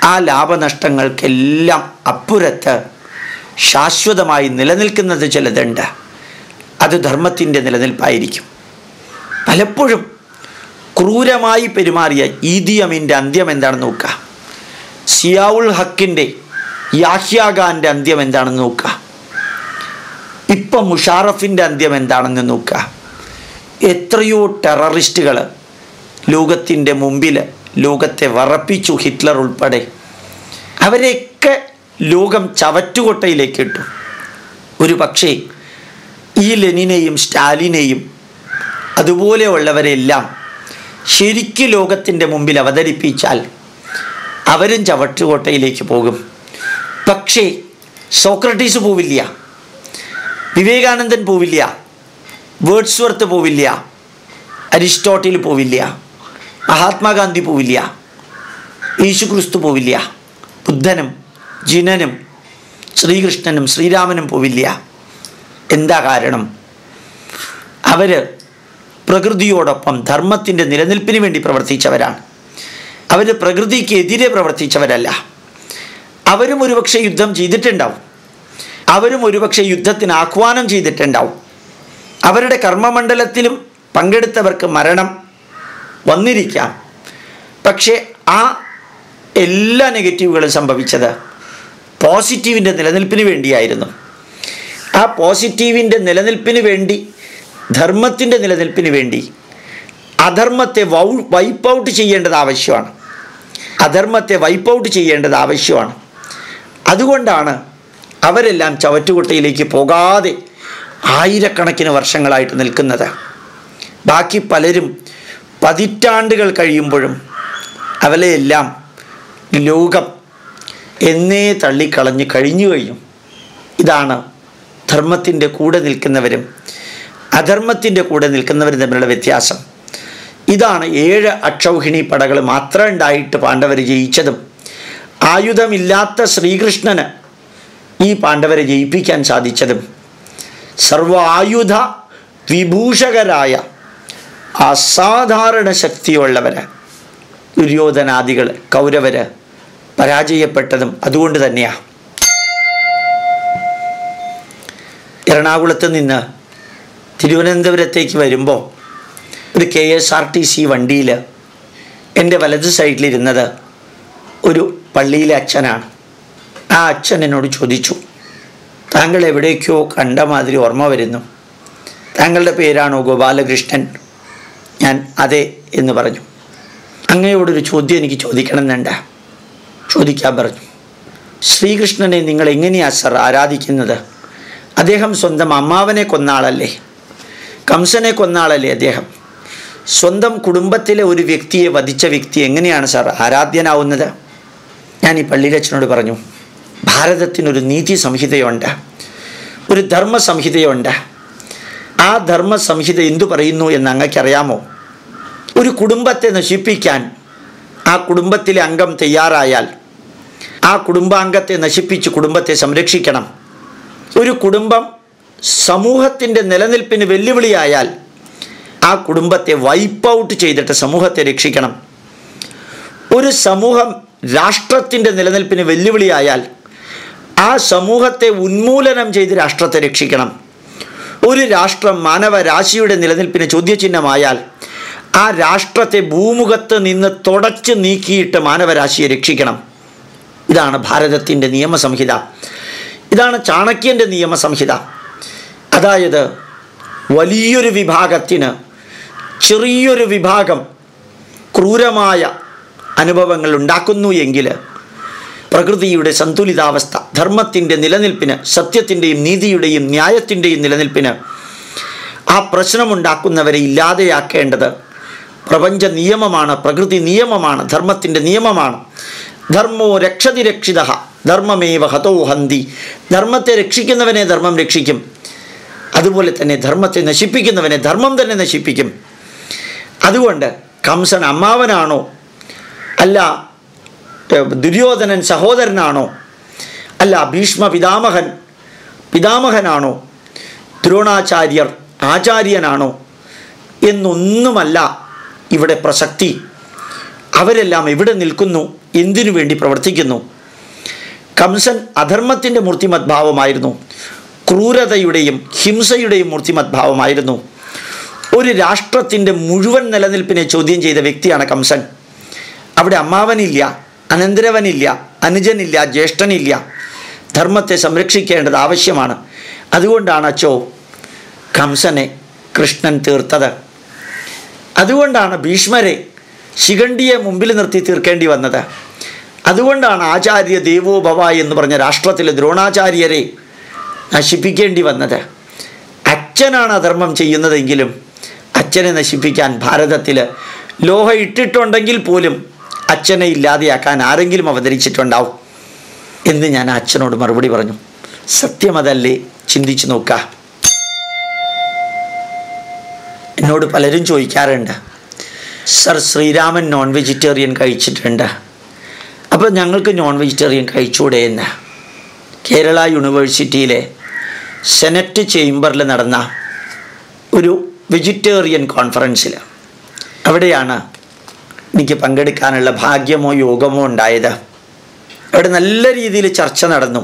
ആ ലാഭനഷ്ടങ്ങൾക്കെല്ലാം അപ്പുറത്ത് ശാശ്വതമായി നിലനിൽക്കുന്നത് ചിലതുണ്ട്. അത് ധർമ്മത്തിന്റെ നിലനിൽപ്പായിരിക്കും. പലപ്പോഴും ക്രൂരമായി പെരുമാറിയ ഈദിയമിന്റെ അന്ത്യം എന്താണെന്ന് നോക്കുക. സിയാവുൾ ഹക്കിന്റെ യാഹ്യാഖാന്റെ അന്ത്യം എന്താണെന്ന് നോക്കുക. ഇപ്പം മുഷാറഫിന്റെ അന്ത്യം എന്താണെന്ന് നോക്കുക. എത്രയോ ടെററിസ്റ്റുകൾ ലോകത്തിന്റെ മുമ്പിൽ ലോകത്തെ വറപ്പിച്ചു ഹിറ്റ്ലർ ഉൾപ്പെടെ അവരെയൊക്കെ ലോകം ചവറ്റുകൊട്ടയിലേക്ക് ഇട്ടു. ഒരു പക്ഷേ ഈ ലെനിനെയും സ്റ്റാലിനെയും അതുപോലെയുള്ളവരെല്ലാം ശരിക്ക് ലോകത്തിന്റെ മുമ്പിൽ അവതരിപ്പിച്ചാൽ അവരും ചവറ്റുകോട്ടയിലേക്ക് പോകും. പക്ഷേ സോക്രട്ടീസ് പോവില്ല വിവേകാനന്ദൻ പോവില്ല വേർഡ്സ്വർത്ത് പോവില്ല അരിസ്റ്റോട്ടിൽ പോവില്ല മഹാത്മാഗാന്ധി പോവില്ല യേശുക്രിസ്തു പോവില്ല ബുദ്ധനും ജിനനും ശ്രീകൃഷ്ണനും ശ്രീരാമനും പോവില്ല. എന്താ കാരണം? അവർ പ്രകൃതിയോടൊപ്പം ധർമ്മത്തിന്റെ നിലനിൽപ്പിന് വേണ്ടി പ്രവർത്തിച്ചവരാണ്. അവർ പ്രകൃതിക്കെതിരെ പ്രവർത്തിച്ചവരല്ല. അവരും ഒരുപക്ഷെ യുദ്ധം ചെയ്തിട്ടുണ്ടാവും. അവരും ഒരുപക്ഷെ യുദ്ധത്തിന് ആഹ്വാനം ചെയ്തിട്ടുണ്ടാവും. അവരുടെ കർമ്മമണ്ഡലത്തിലും പങ്കെടുത്തവർക്ക് മരണം വന്നിരിക്കാം. പക്ഷേ ആ എല്ലാ നെഗറ്റീവുകളും സംഭവിച്ചത് പോസിറ്റീവിന്റെ നിലനിൽപ്പിന് വേണ്ടിയായിരുന്നു. ആ പോസിറ്റീവിന്റെ നിലനിൽപ്പിന് വേണ്ടി ധർമ്മത്തിന്റെ നിലനിൽപ്പിന് വേണ്ടി അധർമ്മത്തെ വൗ വൈപ്പ് ഔട്ട് ചെയ്യേണ്ടത് ആവശ്യമാണ്. അധർമ്മത്തെ വൈപ്പ് ഔട്ട് ചെയ്യേണ്ടത് ആവശ്യമാണ്. അതുകൊണ്ടാണ് അവരെല്ലാം ചവറ്റുകുട്ടയിലേക്ക് പോകാതെ ആയിരക്കണക്കിന് വർഷങ്ങളായിട്ട് നിൽക്കുന്നത്. ബാക്കി പലരും പതിറ്റാണ്ടുകൾ കഴിയുമ്പോഴും അവരെയെല്ലാം ലോകം എന്നേ തള്ളിക്കളഞ്ഞ് കഴിഞ്ഞു കഴിഞ്ഞു. ഇതാണ് ധർമ്മത്തിന്റെ കൂടെ നിൽക്കുന്നവരും അധർമ്മത്തിന്റെ കൂടെ നിൽക്കുന്നവരും തമ്മിലുള്ള വ്യത്യാസം. ഇതാണ് ഏഴ് അക്ഷൗഹിണി പടകൾ മാത്രം ഉണ്ടായിട്ട് പാണ്ഡവർ ജയിച്ചതും ആയുധമില്ലാത്ത ശ്രീകൃഷ്ണന് ഈ പാണ്ഡവരെ ജയിപ്പിക്കാൻ സാധിച്ചതും. സർവ ആയുധ വിഭൂഷകരായ അസാധാരണ ശക്തിയുള്ളവര് ദുര്യോധനാദികൾ കൗരവര് പരാജയപ്പെട്ടതും അതുകൊണ്ട് തന്നെയാണ് എറണാകുളത്ത് നിന്ന് തിരുവനന്തപുരത്തേക്ക് വരുമ്പോൾ ഒരു K S R T C വണ്ടിയിൽ എന്റെ വലത് സൈഡിലിരുന്നത് ഒരു പള്ളിയിലെ അച്ഛനാണ്. ആ അച്ഛൻ എന്നോട് ചോദിച്ചു താങ്കൾ എവിടേക്കോ കണ്ട മാതിരി ഓർമ്മ വരുന്നു. താങ്കളുടെ പേരാണോ ഗോപാലകൃഷ്ണൻ? ഞാൻ അതെ എന്ന് പറഞ്ഞു. അങ്ങയോടൊരു ചോദ്യം എനിക്ക് ചോദിക്കണമെന്നുണ്ട് ചോദിക്കാൻ പറഞ്ഞു. ശ്രീകൃഷ്ണനെ നിങ്ങൾ എങ്ങനെയാണ് സർ ആരാധിക്കുന്നത്? അദ്ദേഹം സ്വന്തം അമ്മാവനെ കൊന്ന ആളല്ലേ കംസനെ കൊന്ന ആളല്ലേ അദ്ദേഹം? സ്വന്തം കുടുംബത്തിലെ ഒരു വ്യക്തിയെ വധിച്ച വ്യക്തി എങ്ങനെയാണ് സാർ ആരാധ്യനാവുന്നത്? ഞാൻ ഈ പള്ളിയിലച്ഛനോട് പറഞ്ഞു. ഭാരതത്തിനൊരു നീതി സംഹിതയുണ്ട് ഒരു ധർമ്മ സംഹിതയുണ്ട്. ആ ധർമ്മ സംഹിത എന്തു പറയുന്നു എന്ന് അങ്ങക്കറിയാമോ ഒരു കുടുംബത്തെ നശിപ്പിക്കാൻ ആ കുടുംബത്തിലെ അംഗം തയ്യാറായാൽ ആ കുടുംബാംഗത്തെ നശിപ്പിച്ച് കുടുംബത്തെ സംരക്ഷിക്കണം. ഒരു കുടുംബം സമൂഹത്തിന്റെ നിലനിൽപ്പിന് വെല്ലുവിളിയായാൽ ആ കുടുംബത്തെ വൈപ്പ് ഔട്ട് ചെയ്തിട്ട് സമൂഹത്തെ രക്ഷിക്കണം. ഒരു സമൂഹം രാഷ്ട്രത്തിന്റെ നിലനിൽപ്പിന് വെല്ലുവിളിയായാൽ ആ സമൂഹത്തെ ഉന്മൂലനം ചെയ്ത് രാഷ്ട്രത്തെ രക്ഷിക്കണം. ഒരു രാഷ്ട്രം മാനവരാശിയുടെ നിലനിൽപ്പിന് ചോദ്യചിഹ്നമായാൽ ആ രാഷ്ട്രത്തെ ഭൂമുഖത്ത് നിന്ന് തുടച്ചു നീക്കിയിട്ട് മാനവരാശിയെ രക്ഷിക്കണം. ഇതാണ് ഭാരതത്തിന്റെ നിയമസംഹിത. ഇതാണ് ചാണക്യന്റെ നിയമസംഹിത. അതായത് വലിയൊരു വിഭാഗത്തിന് ചെറിയൊരു വിഭാഗം ക്രൂരമായ അനുഭവങ്ങൾ ഉണ്ടാക്കുന്നു എങ്കിൽ പ്രകൃതിയുടെ സന്തുലിതാവസ്ഥ ധർമ്മത്തിന്റെ നിലനിൽപ്പിന് സത്യത്തിന്റെയും നീതിയുടെയും ന്യായത്തിന്റെയും നിലനിൽപ്പിന് ആ പ്രശ്നമുണ്ടാക്കുന്നവരെ ഇല്ലാതെയാക്കേണ്ടത് പ്രപഞ്ച നിയമമാണ് പ്രകൃതി നിയമമാണ് ധർമ്മത്തിന്റെ നിയമമാണ്. ധർമ്മോ രക്ഷതി രക്ഷിത ധർമ്മമേവ ഹതോ ഹന്തി. ധർമ്മത്തെ രക്ഷിക്കുന്നവനെ ധർമ്മം രക്ഷിക്കും. അതുപോലെ തന്നെ ധർമ്മത്തെ നശിപ്പിക്കുന്നവനെ ധർമ്മം തന്നെ നശിപ്പിക്കും. അതുകൊണ്ട് കംസൻ അമ്മാവനാണോ? അല്ല ദുര്യോധനൻ സഹോദരനാണോ? അല്ല ഭീഷ്മ പിതാമഹൻ പിതാമഹനാണോ? ദ്രോണാചാര്യർ ആചാര്യനാണോ? എന്നൊന്നുമല്ല ഇവിടെ പ്രസക്തി. അവരെല്ലാം എവിടെ നിൽക്കുന്നു? എന്തിനു വേണ്ടി പ്രവർത്തിക്കുന്നു? കംസൻ അധർമ്മത്തിന്റെ മൂർത്തിമത് ഭാവമായിരുന്നു ക്രൂരതയുടെയും ഹിംസയുടെയും മൂർത്തിമത് ഭാവമായിരുന്നു ഒരു രാഷ്ട്രത്തിന്റെ മുഴുവൻ നിലനിൽപ്പിനെ ചോദ്യം ചെയ്ത വ്യക്തിയാണ് കംസൻ. അവിടെ അമ്മാവനില്ല. അനന്തരവനില്ല അനുജനില്ല ജ്യേഷ്ഠനില്ല. ധർമ്മത്തെ സംരക്ഷിക്കേണ്ടത് ആവശ്യമാണ്. അതുകൊണ്ടാണ് അച്ചോ കംസനെ കൃഷ്ണൻ തീർത്തത്. അതുകൊണ്ടാണ് ഭീഷ്മരെ ശിഖണ്ഡിയെ മുമ്പിൽ നിർത്തി തീർക്കേണ്ടി വന്നത്. അതുകൊണ്ടാണ് ആചാര്യ ദേവോ ഭവ എന്ന് പറഞ്ഞ രാഷ്ട്രത്തിലെ ദ്രോണാചാര്യരെ നശിപ്പിക്കേണ്ടി വന്നത്. അച്ഛനാണ് അധർമ്മം ചെയ്യുന്നതെങ്കിലും അച്ഛനെ നശിപ്പിക്കാൻ ഭാരതത്തിൽ ലോഹ ഇട്ടിട്ടുണ്ടെങ്കിൽ പോലും അച്ഛനെ ഇല്ലാതെയാക്കാൻ ആരെങ്കിലും അവതരിച്ചിട്ടുണ്ടാവും എന്ന് ഞാൻ അച്ഛനോട് മറുപടി പറഞ്ഞു. സത്യം അതല്ലേ? ചിന്തിച്ചു നോക്ക. എന്നോട് പലരും ചോദിക്കാറുണ്ട്. സർ ശ്രീരാമൻ നോൺ വെജിറ്റേറിയൻ കഴിച്ചിട്ടുണ്ട്. അപ്പോൾ ഞങ്ങൾക്ക് നോൺ വെജിറ്റേറിയൻ കഴിച്ചുകൂടെ എന്ന്? കേരള യൂണിവേഴ്സിറ്റിയിലെ സെനറ്റ് ചേംബറിൽ നടന്ന ഒരു വെജിറ്റേറിയൻ കോൺഫറൻസിൽ അവിടെയാണ് എനിക്ക് പങ്കെടുക്കാനുള്ള ഭാഗ്യമോ യോഗമോ ഉണ്ടായത്. അവിടെ നല്ല രീതിയിൽ ചർച്ച നടന്നു.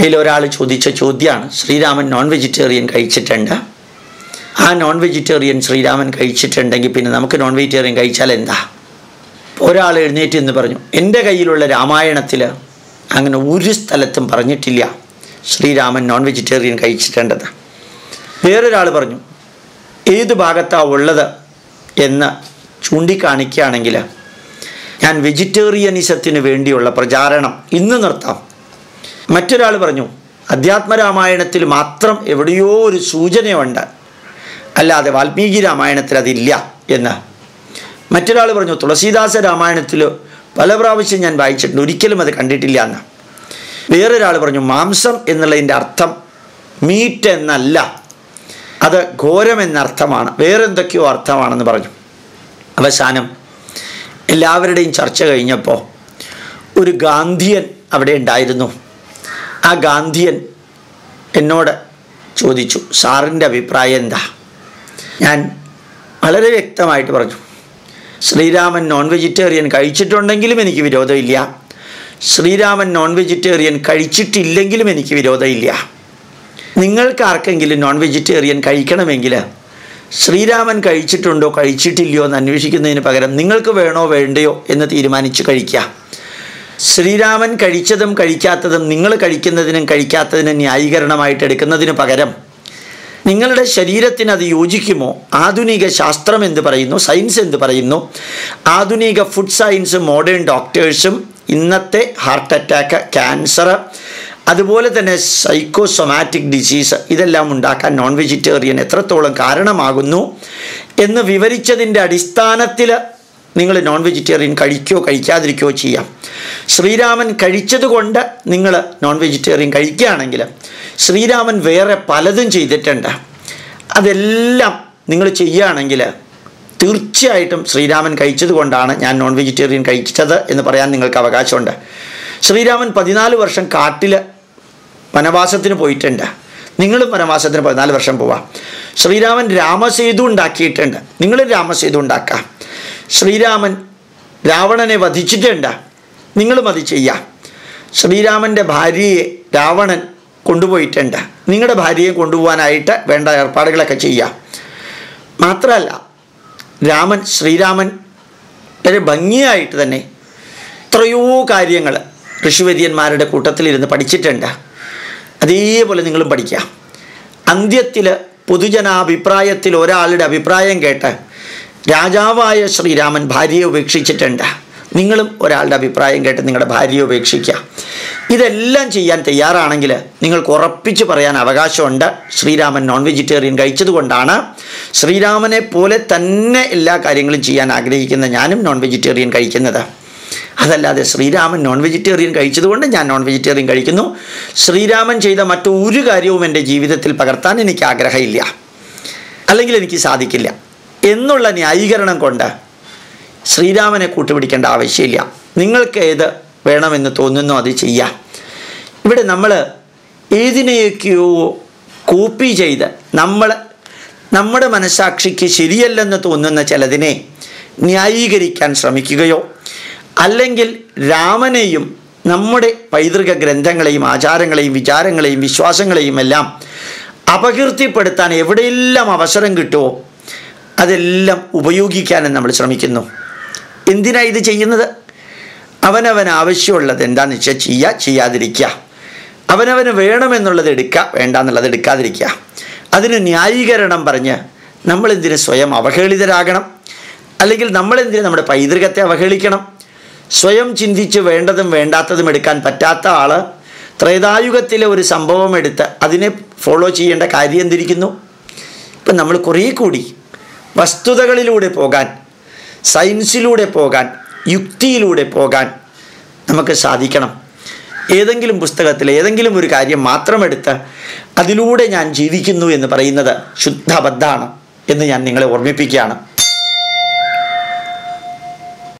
അതിലൊരാൾ ചോദിച്ച ചോദ്യമാണ് ശ്രീരാമൻ നോൺ വെജിറ്റേറിയൻ കഴിച്ചിട്ടുണ്ട്? ആ നോൺ വെജിറ്റേറിയൻ ശ്രീരാമൻ കഴിച്ചിട്ടുണ്ടെങ്കിൽ പിന്നെ നമുക്ക് നോൺ വെജിറ്റേറിയൻ കഴിച്ചാൽ എന്താ? ഒരാൾ എഴുന്നേറ്റ് എന്ന് പറഞ്ഞു എന്റെ കയ്യിലുള്ള രാമായണത്തിൽ അങ്ങനെ ഒരു സ്ഥലത്തും പറഞ്ഞിട്ടില്ല ശ്രീരാമൻ നോൺ വെജിറ്റേറിയൻ കഴിച്ചിട്ടുണ്ടെന്ന്. വേറൊരാൾ പറഞ്ഞു ഏത് ഭാഗത്താണ് ഉള്ളത്? എന്ന് ചൂണ്ടിക്കാണിക്കുകയാണെങ്കിൽ ഞാൻ വെജിറ്റേറിയനിസത്തിന് വേണ്ടിയുള്ള പ്രചാരണം ഇന്ന് നിർത്താം. മറ്റൊരാൾ പറഞ്ഞു അധ്യാത്മരാമായണത്തിൽ മാത്രം എവിടെയോ ഒരു സൂചനയുണ്ട്. അല്ലാതെ വാൽമീകി രാമായണത്തിൽ അതില്ല എന്ന്. മറ്റൊരാൾ പറഞ്ഞു തുളസീദാസ രാമായണത്തിൽ പല പ്രാവശ്യം ഞാൻ വായിച്ചിട്ടുണ്ട്. ഒരിക്കലും അത് കണ്ടിട്ടില്ല എന്ന്. വേറൊരാൾ പറഞ്ഞു മാംസം എന്നുള്ളതിന്റെ അർത്ഥം മീറ്റ് എന്നല്ല. അത് ഘോരം എന്നർത്ഥമാണ്. വേറെന്തൊക്കെയോ അർത്ഥമാണെന്ന് പറഞ്ഞു. അവസാനം എല്ലാവരുടെയും ചർച്ച കഴിഞ്ഞപ്പോൾ ഒരു ഗാന്ധിയൻ അവിടെ ഉണ്ടായിരുന്നു. ആ ഗാന്ധിയൻ എന്നോട് ചോദിച്ചു സാറിന്റെ അഭിപ്രായം എന്താ? ഞാൻ വളരെ വ്യക്തമായിട്ട് പറഞ്ഞു ശ്രീരാമൻ നോൺ വെജിറ്റേറിയൻ കഴിച്ചിട്ടുണ്ടെങ്കിലും എനിക്ക് വിരോധമില്ല. ശ്രീരാമൻ നോൺ വെജിറ്റേറിയൻ കഴിച്ചിട്ടില്ലെങ്കിലും എനിക്ക് വിരോധമില്ല. നിങ്ങൾക്ക് ആർക്കെങ്കിലും നോൺ വെജിറ്റേറിയൻ കഴിക്കണമെങ്കിൽ ശ്രീരാമൻ കഴിച്ചിട്ടുണ്ടോ കഴിച്ചിട്ടില്ലയോ എന്ന് അന്വേഷിക്കുന്നതിന് പകരം നിങ്ങൾക്ക് വേണോ വേണ്ടയോ എന്ന് തീരുമാനിച്ച് കഴിക്കുക. ശ്രീരാമൻ കഴിച്ചതും കഴിക്കാത്തതും നിങ്ങൾ കഴിക്കുന്നതിനും കഴിക്കാത്തതിനും ന്യായീകരണമായിട്ട് എടുക്കുന്നതിന് പകരം നിങ്ങളുടെ ശരീരത്തിന് അത് യോജിക്കുമോ? ആധുനിക ശാസ്ത്രം എന്ത് പറയുന്നു? സയൻസ് എന്ത് പറയുന്നു? ആധുനിക ഫുഡ് സയൻസും മോഡേൺ ഡോക്ടേഴ്സും ഇന്നത്തെ ഹാർട്ട് അറ്റാക്ക് ക്യാൻസർ അതുപോലെ തന്നെ സൈക്കോസൊമാറ്റിക് ഡിസീസ് ഇതെല്ലാം ഉണ്ടാക്കാൻ നോൺ വെജിറ്റേറിയൻ എത്രത്തോളം കാരണമാകുന്നു എന്ന് വിവരിച്ചതിന്റെ അടിസ്ഥാനത്തിൽ നിങ്ങൾ നോൺ വെജിറ്റേറിയൻ കഴിക്കുകയോ കഴിക്കാതിരിക്കുകയോ ചെയ്യാം. ശ്രീരാമൻ കഴിച്ചതുകൊണ്ട് നിങ്ങൾ നോൺ വെജിറ്റേറിയൻ കഴിക്കുകയാണെങ്കിൽ ശ്രീരാമൻ വേറെ പലതും ചെയ്തിട്ടുണ്ട്. അതെല്ലാം നിങ്ങൾ ചെയ്യുകയാണെങ്കിൽ തീർച്ചയായിട്ടും ശ്രീരാമൻ കഴിച്ചതുകൊണ്ടാണ് ഞാൻ നോൺ വെജിറ്റേറിയൻ കഴിച്ചത് എന്ന് പറയാൻ നിങ്ങൾക്ക് അവകാശമുണ്ട്. ശ്രീരാമൻ പതിനാല് വർഷം കാട്ടിൽ വനവാസത്തിന് പോയിട്ടുണ്ട്. നിങ്ങൾ വനവാസത്തിന് പതിനാല് വർഷം പോവാം. ശ്രീരാമൻ രാമസേതു ഉണ്ടാക്കിയിട്ടുണ്ട്. നിങ്ങളും രാമസേതു ഉണ്ടാക്കാം. ശ്രീരാമൻ രാവണനെ വധിച്ചിട്ടുണ്ട്. നിങ്ങളും അത് ചെയ്യാം. ശ്രീരാമന്റെ ഭാര്യയെ രാവണൻ കൊണ്ടുപോയിട്ടുണ്ട്. നിങ്ങളുടെ ഭാര്യയെ കൊണ്ടുപോകാനായിട്ട് വേണ്ട ഏർപ്പാടുകളൊക്കെ ചെയ്യാം. മാത്രമല്ല രാമൻ ശ്രീരാമൻ വളരെ ഭംഗിയായിട്ട് തന്നെ എത്രയോ കാര്യങ്ങൾ ഋഷിവര്യന്മാരുടെ കൂട്ടത്തിലിരുന്ന് പഠിച്ചിട്ടുണ്ട്. അതേപോലെ നിങ്ങളും പഠിക്കാം അന്ത്യത്തിൽ പൊതുജനാഭിപ്രായത്തിൽ ഒരാളുടെ അഭിപ്രായം കേട്ട് രാജാവായ ശ്രീരാമൻ ഭാര്യയെ ഉപേക്ഷിച്ചിട്ടുണ്ട്. നിങ്ങളും ഒരാളുടെ അഭിപ്രായം കേട്ട് നിങ്ങളുടെ ഭാര്യയെ ഉപേക്ഷിക്കുക. ഇതെല്ലാം ചെയ്യാൻ തയ്യാറാണെങ്കിൽ നിങ്ങൾക്ക് ഉറപ്പിച്ച് പറയാൻ അവകാശമുണ്ട്. ശ്രീരാമൻ നോൺ വെജിറ്റേറിയൻ കഴിച്ചതുകൊണ്ടാണ് ശ്രീരാമനെ പോലെ തന്നെ എല്ലാ കാര്യങ്ങളും ചെയ്യാൻ ആഗ്രഹിക്കുന്ന ഞാനും നോൺ വെജിറ്റേറിയൻ കഴിക്കുന്നത്. അതല്ലാതെ ശ്രീരാമൻ നോൺ വെജിറ്റേറിയൻ കഴിച്ചതുകൊണ്ട് ഞാൻ നോൺ വെജിറ്റേറിയൻ കഴിക്കുന്നു. ശ്രീരാമൻ ചെയ്ത മറ്റൊരു കാര്യവും എന്റെ ജീവിതത്തിൽ പകർത്താൻ എനിക്ക് ആഗ്രഹമില്ല. അല്ലെങ്കിൽ എനിക്ക് സാധിക്കില്ല. എന്നുള്ള ന്യായീകരണം കൊണ്ട് ശ്രീരാമനെ കൂട്ടുപിടിക്കേണ്ട ആവശ്യമില്ല. നിങ്ങൾക്ക് ഏത് വേണമെന്ന് തോന്നുന്നു അത് ചെയ്യാം. ഇവിടെ നമ്മൾ ഏതിനെയൊക്കെയോ കോപ്പി ചെയ്ത് നമ്മൾ നമ്മുടെ മനസാക്ഷിക്ക് ശരിയല്ലെന്ന് തോന്നുന്ന ചിലതിനെ ന്യായീകരിക്കാൻ ശ്രമിക്കുകയോ അല്ലെങ്കിൽ രാമനെയും നമ്മുടെ പൈതൃക ഗ്രന്ഥങ്ങളെയും ആചാരങ്ങളെയും വിചാരങ്ങളെയും വിശ്വാസങ്ങളെയും എല്ലാം അപകീർത്തിപ്പെടുത്താൻ എവിടെയെല്ലാം അവസരം കിട്ടുമോ അതെല്ലാം ഉപയോഗിക്കാനും നമ്മൾ ശ്രമിക്കുന്നു. എന്തിനാണ് ഇത് ചെയ്യുന്നത്? അവനവൻ ആവശ്യമുള്ളത് എന്താണെന്ന് വെച്ചാൽ ചെയ്യുക ചെയ്യാതിരിക്കുക. അവനവന് വേണമെന്നുള്ളത് എടുക്കുക വേണ്ട എന്നുള്ളത് എടുക്കാതിരിക്കുക. അതിന് ന്യായീകരണം പറഞ്ഞ് നമ്മളെന്തിന് സ്വയം അവഹേളിതരാകണം? അല്ലെങ്കിൽ നമ്മളെന്തിന് നമ്മുടെ പൈതൃകത്തെ അവഹേളിക്കണം? സ്വയം ചിന്തിച്ച് വേണ്ടതും വേണ്ടാത്തതും എടുക്കാൻ പറ്റാത്ത ആൾ ത്രേതായുഗത്തിലെ ഒരു സംഭവം എടുത്ത് അതിനെ ഫോളോ ചെയ്യേണ്ട കാര്യം എന്തിരിക്കുന്നു? ഇപ്പം നമ്മൾ കുറേ കൂടി വസ്തുതകളിലൂടെ പോകാൻ സയൻസിലൂടെ പോകാൻ യുക്തിയിലൂടെ പോകാൻ നമുക്ക് സാധിക്കണം. ഏതെങ്കിലും പുസ്തകത്തിൽ ഏതെങ്കിലും ഒരു കാര്യം മാത്രമെടുത്ത് അതിലൂടെ ഞാൻ ജീവിക്കുന്നു എന്ന് പറയുന്നത് ശുദ്ധബദ്ധാണ് എന്ന് ഞാൻ നിങ്ങളെ ഓർമ്മിപ്പിക്കുകയാണ്.